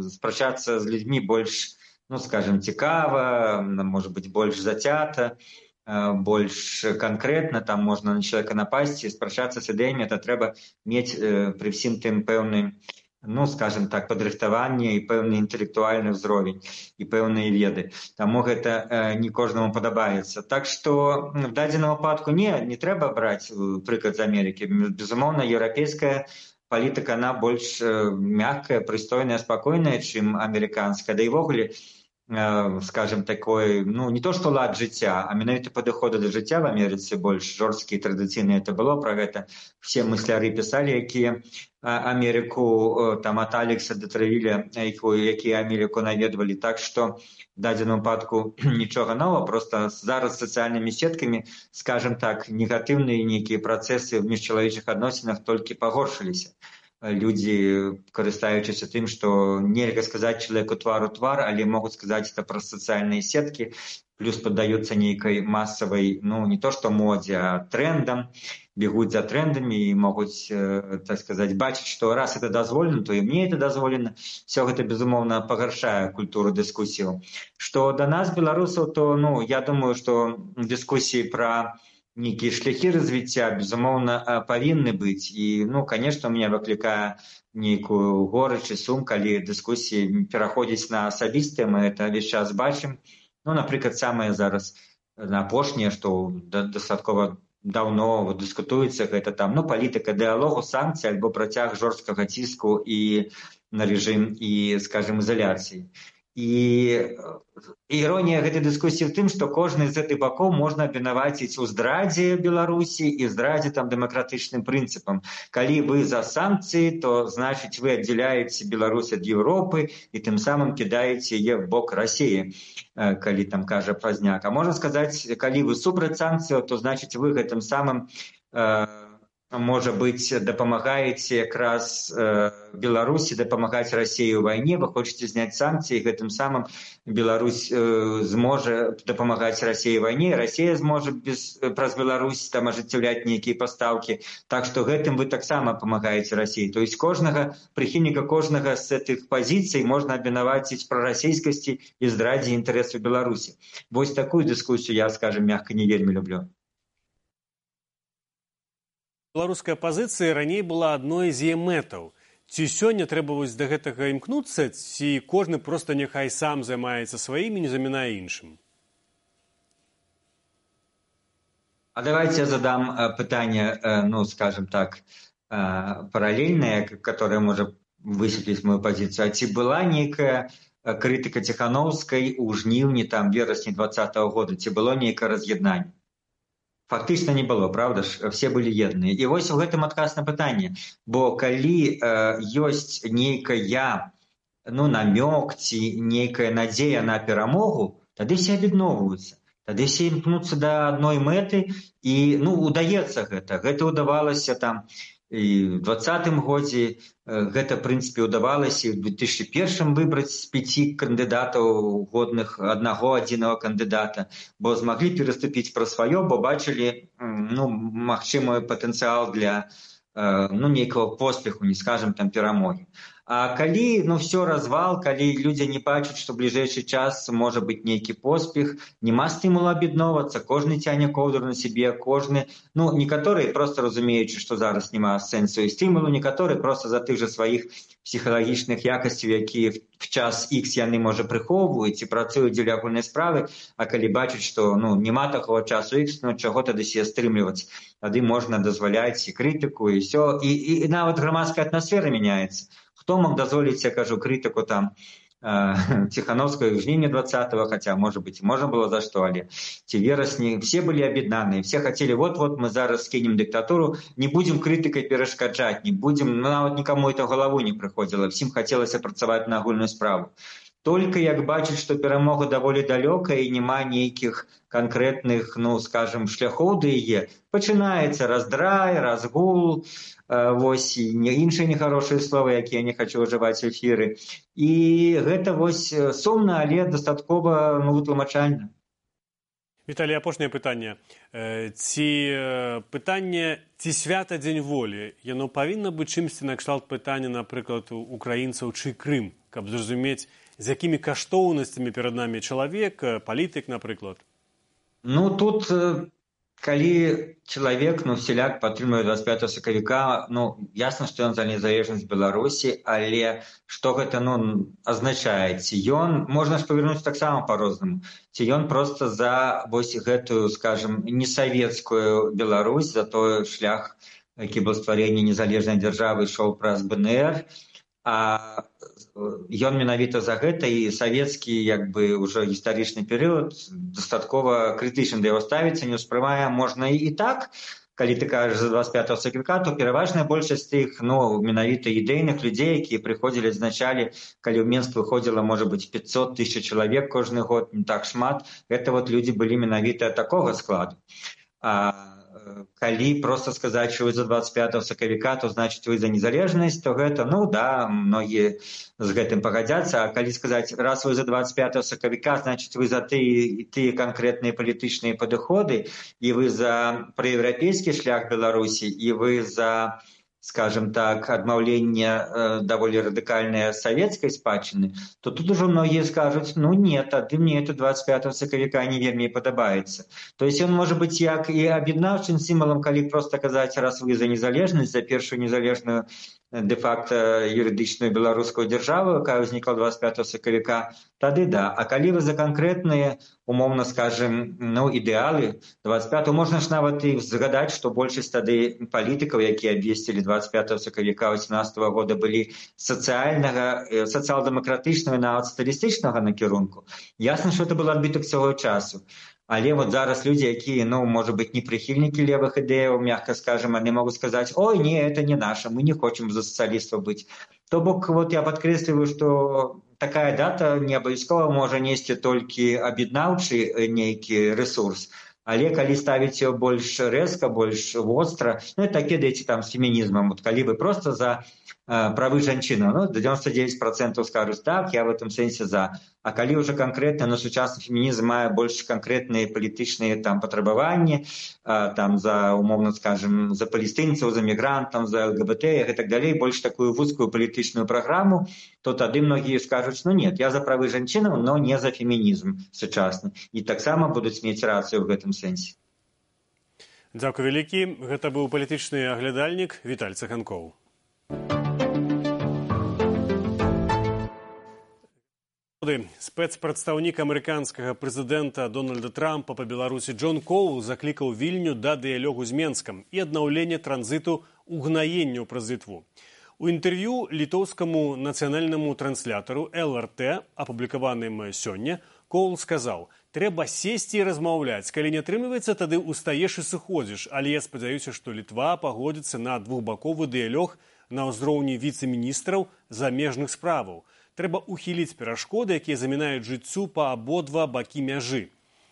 Спрачацца з людзьмі больш ну скажем цікава может быть больш зацята. Э, больш канкрэтна там можна на человека напасці спрачацца з ідэямі это трэба мець э, пры всім тым пэўны ну скажем так падрыхтаванне і пэўны інтэлектуальны ўзровень і пэўныя веды. Таму гэта э, не кожнаму падабаецца так што в дадзеным выпадку не не трэба браць прыклад з Амерыкі безумоўна еўрапейская палітыка она больш мяккая прыстойная спакойная чым амерыканская да івогуле Э, скажем такой ну не то что лад жыцця а менавіта падыходы да жыцця в амерыцы больш жорсткія традыцыйныя это было про гэта все мысляры пісалі якія амерыку э, там от алекса да травіля якія амерыку наведвалі так что дадзеным выпадку нічога нова просто зараз сацыяльнымі сеткамі скажем так негатыўныя нейкія працэсы в міжчалавечых адносінах толькі пагоршыліся людзі карыстаючыся тым што нельга сказаць чалавеку твару твар але могуць сказаць это праз сацыяльныя сеткі плюс паддаюцца нейкай масавай ну не то што модзе а трендам бегуць за трендамі і могуць э, так сказаць бачыць што раз это дазволена то і мне это дазволена все гэта безумоўна пагаршае культуру дыскусіяў што да нас беларусаў то ну я думаю што дыскусіі пра нейкія шляхі развіцця безумоўна павінны быць і ну конечно у меня выклікае нейкую горыч і сум калі дыскусіі пераходзіць на асабістыя мы это весь час бачым ну напрыклад самае зараз на апошняе што дастаткова даўно дыскутуецца гэта там ну палітыка дыалогу санкцый альбо працяг жорсткага ціску і на рэжым і скажем ізаляцыі і іронія гэтай дыскусіі ў тым што кожны з гэтых бакоў можна абвінаваціць у здрадзе беларусі і здрадзе там дэмакратычным прынцыпам калі вы за санкцыі то значыць вы аддзяляеце беларусь ад еўропы і тым самым кідаеце яе в бок рассіі калі там кажа пазняк а можна сказаць калі вы супраць санкцыяў то значыць вы гэтым самым э, можа быць дапамагаеце якраз э, беларусі дапамагаць рассеі ў вайне вы хочаце зняць санкцыі гэтым самым беларусь э, зможа дапамагаць рассеі вайне рассея зможа без праз беларусь там ажыццяўляць нейкія пастаўкі так што гэтым вы таксама памагаеце рассіі то есть кожнага прыхільніка кожнага з гэтых пазіцый можна абвінаваціць пра расійскасці і здрадзе інтарэсу беларусі вось такую дыскусію я скажем мягка не вельмі люблю беларуская пазіцыя раней была адной з яе мэтаў. Ці сёння трэба вось да гэтага імкнуцца ці кожны проста няхай сам займаецца сваімі не замінае іншым? А давайте я задам э, пытанне э, ну скажем так э, параллельнае которое можа высветліць мою пазіцыю а ці была нейкая крытыка ціхановскай у жніўні там верасні двадцатого года? Ці было нейкае раз'яднанне фактычна не было правда? Ж все былі едныя і вось у гэтым адказ на пытанне бо калі э, ёсць нейкая ну намёк ці нейкая надзея на перамогу тады все аб'ядноўваюцца. Тады все імкнуцца да адной мэты. І ну удаецца гэта. Гэта ўдавалася там і двадцатым годзе гэта прынцыпе ўдавалася ў 2001 выбраць з пяці кандыдатаў годных аднаго адзінага кандыдата бо змаглі пераступіць пра сваё бо бачылі ну магчымы патэнцыял для ну нейкага поспеху не скажем там перамогі А калі ну все развал калі людзі не бачаць што бліжэйшы час можа быць нейкі поспех. Няма стымула аб'ядноўвацца кожны цяне коўдру на сябе кожны ну некаторыя просто разумеючы што зараз няма сэнсу і стымулу некаторы просто за тых жа сваіх псіхалагічных якасцяў якія в час х яны можа прыхоўваюць і працуюць дзеля агульнай справы а калі бачыць што ну няма такого часу х ну чаго тады се стрымліваць тады можна дазваляць і крытыку і все і, і, і нават грамадская атмасфера мяняецца хто мог дазволіць я кажу крытыку там ціхановскую жніўня двадцатого хотя может быть можна было за што але ці верасні все былі аб'яднаныя все хацелі вот вот мы зараз скінем дыктатуру не будзем крытыкай перашкаджаць не будзем ну, нават никому это галаву не прыходзіла всім хацелася працаваць на агульную справу только як бачыць што перамога даволі далёка і няма нейкіх канкрэтных ну скажем шляхоў да яе пачынаецца раздрай разгул вось не іншыя нехарошыя словы якія не хочу ўжываць эфіры. І гэта вось сумна але дастаткова ну вытлумачальна Віталі апошняе пытанне. Ці пытанне ці свята дзень волі? Яно павінна быць чымсьці накшталт пытання напрыклад украінцаў чый крым? Каб зразумець з якімі каштоўнасцямі перад намі чалавек палітык напрыклад. Ну тут калі чалавек ну селяк падтрымуе 25 сакавіка ну ясна што ён за незалежнасць беларусі але што гэта ну азначае ці ён можна ж павернуць таксама по-рознаму ці ён просто за вось гэтую скажем несавецкую Беларусь за той шлях які быў стварэнне незалежнай дзяржавы ішоў праз бнр. А ён менавіта за гэта і савецкі як бы ўжо гістарычны перыяд дастаткова крытычна да яго ставіцца не ўспрымае можна і так. Калі ты кажаш за 25 сакавіка то пераважная большасць тых ну менавіта ідэйных людзей якія прыходзілі адзначалі калі ў менск выходзіла можа быть 500 тысяч чалавек кожны год не так шмат. Гэта вот людзі былі менавіта такога складу. А калі просто сказаць что вы за 25 сакавіка то значит вы за незалежнасць то гэта ну да многія з гэтым пагадзяцца. А калі сказаць раз вы за 25 сакавіка значит вы за ты і тыя канкрэтныя палітычныя падыходы і вы за праеўрапейскі шлях беларусі і вы за скажем так адмаўленне э, даволі радыкальнай савецкай спадчыны то тут ужо многія скажуць ну не тады мне это 25 сакавіка не вельмі падабаецца то есть ён можа быць як і аб'яднаўчым сімвалам калі просто казаць раз вы за незалежнасць за першую незалежную дэ-факта юрыдычную беларускую дзяржаву якая ўзнікла 25 сакавіка тады да. А калі вы за канкрэтныя умоўна скажем ну ідэалы 25 можна ж нават і згадаць што большасць тады палітыкаў якія абвесцілі 25 сакавіка 18 года былі сацыяльнага сацыял-дэмакратычнага нават стылістычнага накірунку. Ясна что это был адбітак цяго часу але вот зараз людзі якія ну можа быть не прыхільнікі левых ідэяў мягка скажем они могуць сказаць ой не это не наша мы не хочам за сацыялістаў быць то бок вот я падкрэсліваю что такая дата не абавязкова можа несці толькі аб'яднаўчы нейкі ресурс але калі ставіць больш рэзка больш востра ну так кідаеце там з фемінізмам вот калі вы просто за правы жанчыны ну, до 99 процентов скажуць так я в этом сэнсе за а калі уже конкретно на сучасны фемінізм мае больш конкретныя палітычныя патрабаванні за умоўно скажем за палестынцаў за мігрантам за лгбт и так далей больш такую вузкую палітычную праграму то тады многія скажуць ну нет я за правы жанчынаў но не за фемінізм сучасны і таксама будуць мець рацыю в гэтым сэнсе Дзякуй вялікі гэта быў палітычны аглядальнік віталь цаханкоў спецпрадстаўнік амерыканскага прэзідэнта дональда трампа па беларусі джон коул заклікаў вільню да дыялогу з менскам і аднаўлення транзіту угнаенняў праз літву. У інтэрв'ю літоўскаму нацыянальнаму транслятару лрт апублікаваным сёння коул сказаў трэба сесці і размаўляць. Калі не атрымліваецца тады устаеш і сыходзіш. Але я спадзяюся што літва пагодзіцца на двухбаковы дыялог на ўзроўні віцэ-міністраў замежных справаў трэба ўхіліць перашкоды якія замінаюць жыццю па абодва бакі мяжы.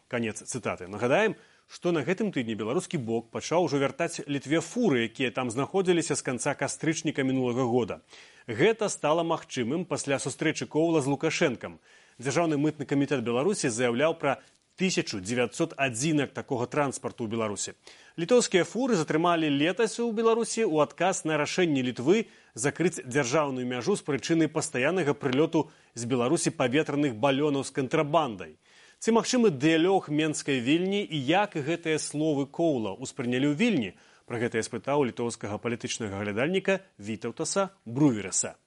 Канец цытаты. Нагадаем што на гэтым тыдні беларускі бок пачаў ужо вяртаць літве фуры якія там знаходзіліся з канца кастрычніка мінулага года. Гэта стала магчымым пасля сустрэчы коула з лукашэнкам. Дзяржаўны мытны камітэт беларусі заяўляў пра 1900 адзінак такога транспарту ў беларусі літоўскія фуры затрымалі летась у беларусі ў адказ на рашэнне літвы закрыць дзяржаўную мяжу з прычыны пастаяннага прылёту з беларусі паветраных балёнаў з кантрабандай ці магчымы дыялёг менскай вільні і як гэтыя словы коула ўспрынялі ў вільні? Пра гэта я спытаў літоўскага палітычнага глядальніка вітаўтаса брувераса.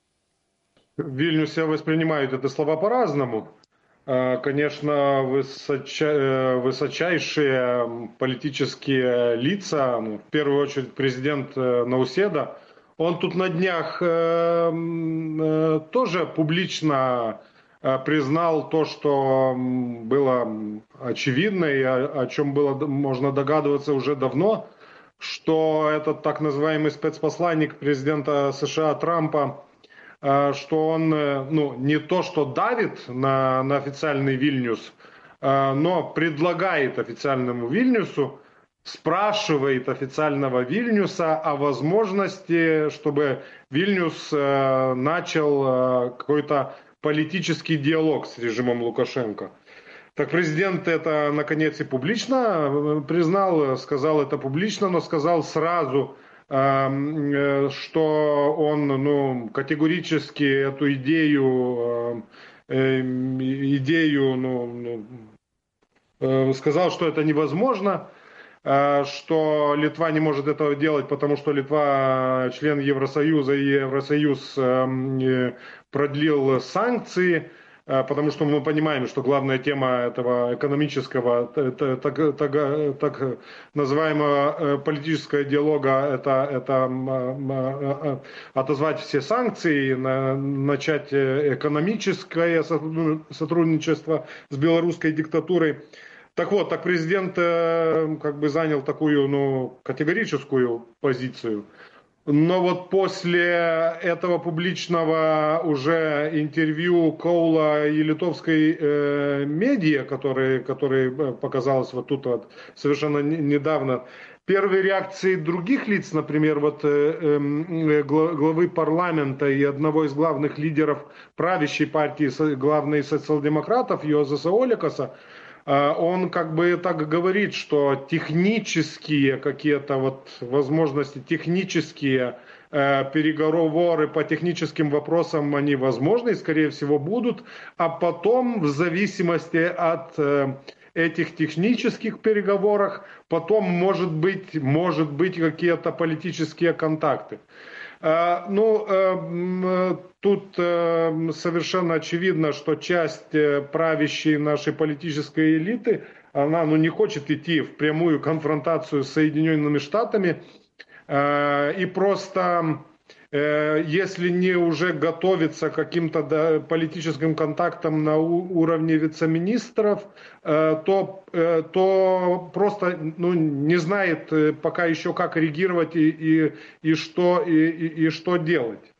Вильнюсе воспринимают это слова по-разному конечно, высочайшие политические лица, ну, в первую очередь президент э, Науседа, он тут на днях э, э, тоже публично признал то, что было очевидно и о, чем было можно догадываться уже давно, что этот так называемый спецпосланник президента США Трампа Э, что он э, ну, не то что давит на, на официальный Вильнюс, э, но предлагает официальному Вильнюсу, спрашивает официального Вильнюса о возможности, чтобы Вильнюс начал какой-то политический диалог с режимом Лукашенко. Так президент это наконец и публично признал, сказал это публично, но сказал сразу, Э, что он ну, категорически эту идею, э, идею ну, ну э, сказал, что это невозможно, что Литва не может этого делать, потому что Литва член Евросоюза, и Евросоюз продлил санкции – Э, потому что мы понимаем, что главная тема этого экономического, так, так, так называемого э, политического диалога это, это э, отозвать все санкции, начать экономическое сотрудничество с белорусской диктатурой. Так вот, так президент как бы занял такую ну, категорическую позицию. Но вот после этого публичного уже интервью Коула и литовской э, медиа, который, который э, показалось вот тут вот совершенно недавно, первые реакции других лиц, например, вот э, э, главы парламента и одного из главных лидеров правящей партии, главной социал-демократов Йозеса Оликаса, он как бы так говорит, что технические какие-то вот возможности, технические э, переговоры по техническим вопросам, они возможны и, скорее всего, будут, а потом в зависимости от э, этих технических переговорах, потом может быть, может быть какие-то политические контакты. Э, ну, э, тут э, совершенно очевидно, что часть правящей нашей политической элиты, она ну, не хочет идти в прямую конфронтацию с Соединенными Штатами, и просто если не уже готовиться к каким-то политическим контактам на уровне вице-министров, то, то просто ну, не знает пока еще, как реагировать и, и, и, что, и, и, и что делать.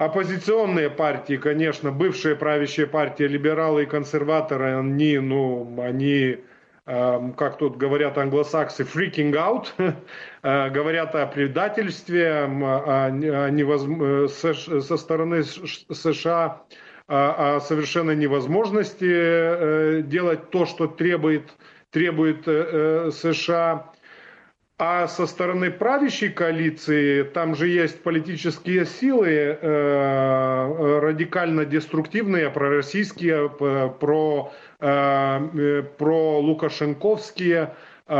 Оппозиционные партии, конечно, бывшие правящие партии, либералы и консерваторы, они, ну, они, э, как тут говорят англосаксы, freaking out, э, говорят о предательстве, невоз... со стороны США, о, о совершенной невозможности э, делать то, что требует, требует э, США. А со стороны правящей коалиции, там же есть политические силы э, радикально деструктивные, пророссийские, про, э, про лукашенковские, э,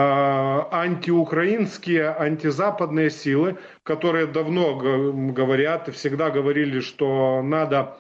антиукраинские, антизападные силы, которые давно говорят и всегда говорили, что надо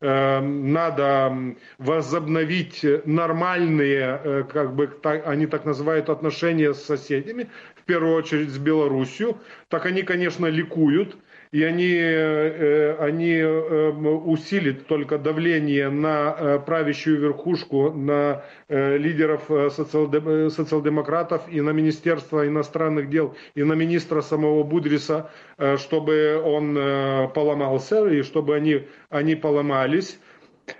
надо возобновить нормальные, э, как бы они так называют, отношения с соседями, в первую очередь с Белоруссией, так они, конечно, ликуют, и они, э, они э, усилят только давление на э, правящую верхушку, на лидеров социал-демократов и на Министерство иностранных дел, и на министра самого Будриса, чтобы он поломался и чтобы они, они поломались.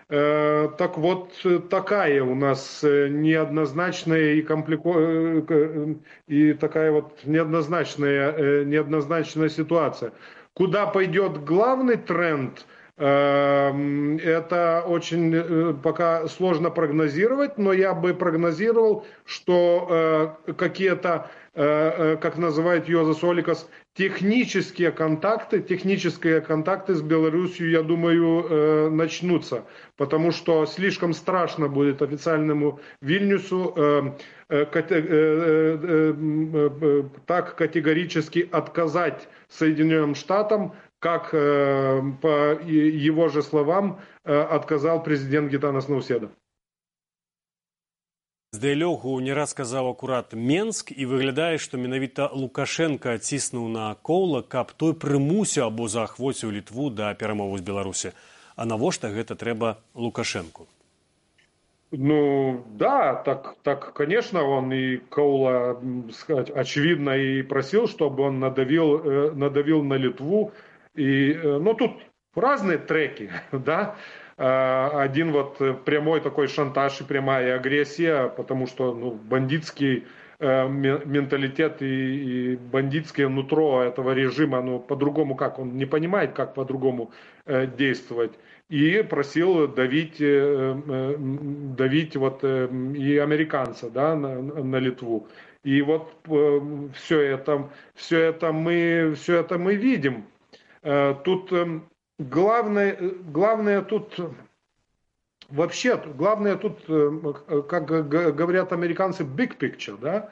Э, так вот, такая у нас э, неоднозначная и, комплику... Э, и такая вот неоднозначная, неоднозначная ситуация. Куда пойдет главный тренд, это очень пока сложно прогнозировать, но я бы прогнозировал, что какие-то, как называет Йоза Оликас, технические контакты, технические контакты с Белоруссией, я думаю, э, начнутся, потому что слишком страшно будет официальному Вильнюсу э, э, так категорически отказать Соединенным Штатам, как по его же словам отказал президент Гитанас Науседа. Здалёгу не раз казаў акурат Менск і выглядае, што менавіта Лукашенко ціснуў на коўла, каб той прымусіў або заахвоціў літву да перамову з Беларусі. А навошта гэта трэба Лукашенку? Ну да, так, так, конечно, он и Коула, сказать, очевидно, и просил, чтобы он надавил, э, надавил на Литву. И, э, ну тут разные треки, да. Э, один вот прямой такой шантаж и прямая агрессия, потому что ну, бандитский э, менталитет и, и бандитское нутро этого режима, ну, по-другому как, он не понимает, как по-другому э, действовать. И просил давить, э, э, давить вот э, и американца, да, на, на Литву. И вот э, все это, все это мы, все это мы видим. Э, тут э, главное, главное тут вообще, главное тут, э, как говорят американцы, big picture, да,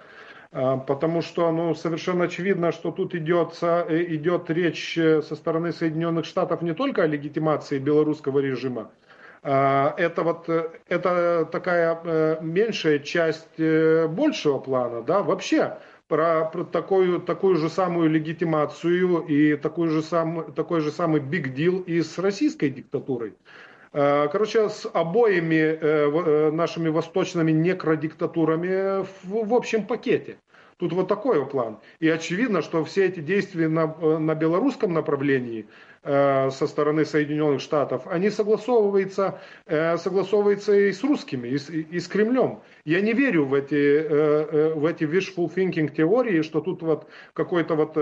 а, потому что ну, совершенно очевидно, что тут идет, э, идет речь э, со стороны Соединенных Штатов не только о легитимации белорусского режима, а, это вот это такая меньшая часть большего плана, да, вообще про, про такую, такую же самую легитимацию и такой же, сам, такой же самый big deal и с российской диктатурой. Э, короче, с обоими э, э, нашими восточными некродиктатурами в, в общем пакете. Тут вот такой план. И очевидно, что все эти действия на, на белорусском направлении Э, со стороны Соединенных Штатов, они согласовываются, э, согласовываются и с русскими, и с, и с Кремлем. Я не верю в эти, э, в эти wishful thinking теории, что тут вот какой-то вот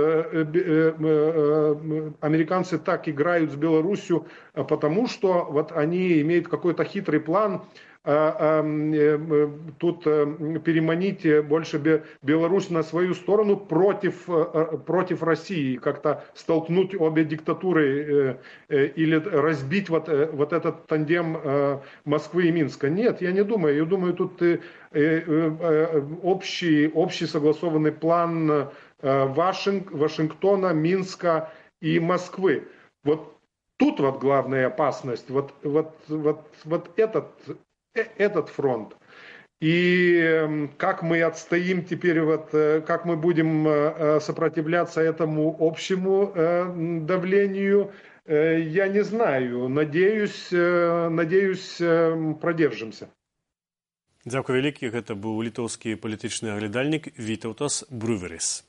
американцы так играют с Беларусью, потому что вот они имеют какой-то хитрый план, а, а, э, тут э, переманить больше Беларусь на свою сторону против, э, против России, как-то столкнуть обе диктатуры или разбить вот, вот этот тандем Москвы и Минска. Нет, я не думаю. Я думаю, тут общий, общий согласованный план Вашинг, Вашингтона, Минска и Москвы. Вот тут вот главная опасность, вот, вот, вот, вот этот Э, этот фронт. И как мы отстоим теперь, вот, как мы будем сопротивляться этому общему давлению, я не знаю. Надеюсь, надеюсь продержимся. Дзякуй вялікі гэта быў літоўскі палітычны аглядальнік вітаўтас брюверис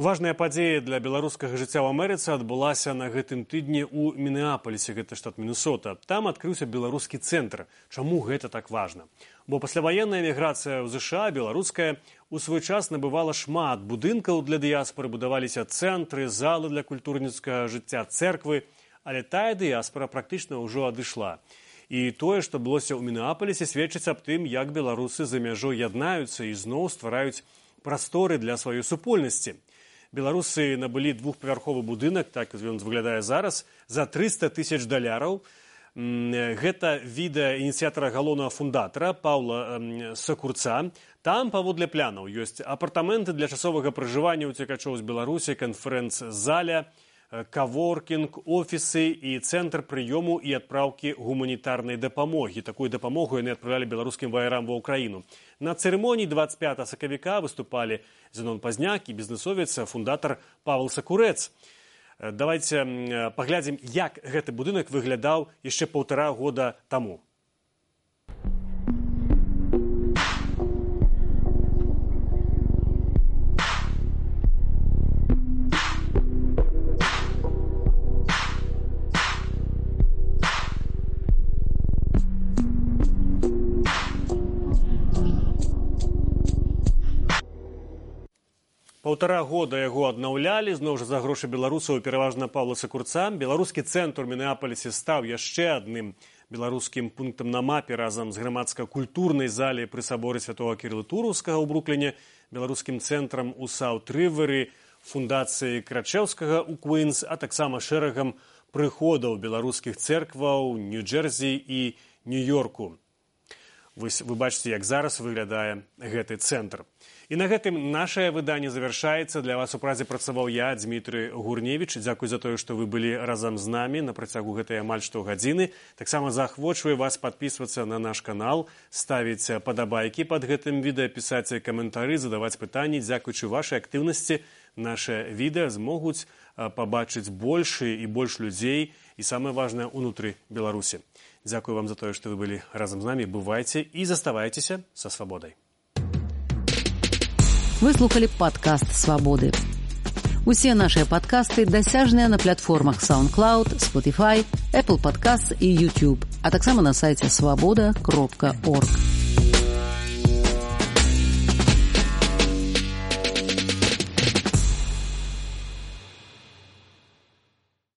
Важная падзея для беларускага жыцця ў амерыцы адбылася на гэтым тыдні ў мінеапалісе гэта штат мінусота там адкрыўся беларускі цэнтр чаму гэта так важна бо пасляваенная эміграцыя ў ЗША беларуская у свой час набывала шмат будынкаў для дыяспоры будаваліся цэнтры залы для культурніцкага жыцця церквы але тая дыяспора практычна ўжо адышла. І тое, што былося ў мінеапалісе сведчыць аб тым, як беларусы за мяжой яднаюцца і зноў ствараюць прасторы для сваёй супольнасці. Беларусы набылі двухпавярховы будынак, так ён выглядае зараз за 300 тысяч даляраў. Гэта відэа ініцыятара галоўнага фундатара Паўла Сакурца. Там паводле плянаў ёсць апартаменты для часовага пражывання ўцекачоў з Беларусі, канферэнц-заля, каворкінг офісы і цэнтр прыёму і адпраўкі гуманітарнай дапамогі. Такую дапамогу яны адправлялі беларускім ваярам ва ўкраіну. На цырымоніі 25 сакавіка выступалі зенон пазняк і бізнесовец фундатар павел сакурэц давайте паглядзім як гэты будынак выглядаў яшчэ паўтара года таму Паўтара года яго аднаўлялі зноў жа за грошы беларусаў пераважна павла сакурца. Беларускі цэнтр мінеапалісе стаў яшчэ адным беларускім пунктам на мапе разам з грамадска-культурнай зале пры саборы святого кірылатурускага ў брукліне беларускім цэнтрам у саут-рывары фундацыі крачеўскага у квинс а таксама шэрагам прыходаў беларускіх церкваў нью-джерсі і нью-йорку Вось вы бачыце як зараз выглядае гэты цэнтр. І на гэтым нашае выданне завяршаецца. Для вас у празе працаваў я Дмітрый гурневич дзякуй за тое што вы былі разам з намі на працягу гэтай амаль што гадзіны таксама заахвочваю вас подписывацца на наш канал ставіць падабайкі под гэтым відэа пісаць каментары задаваць пытанні. Дзякуючы вашай актыўнасці наше відэа змогуць пабачыць большы і больш людзей і самае важное унутры беларусі дзякую вам за тое што вы былі разам з намі бывайце і заставайцеся са свабодай Вы слухали падкаст свабоды. Усе нашыя падкасты дасяжныя на платформах SoundCloud, Spotify, Apple Podcast і YouTube, а таксама на сайце свабода кропка org.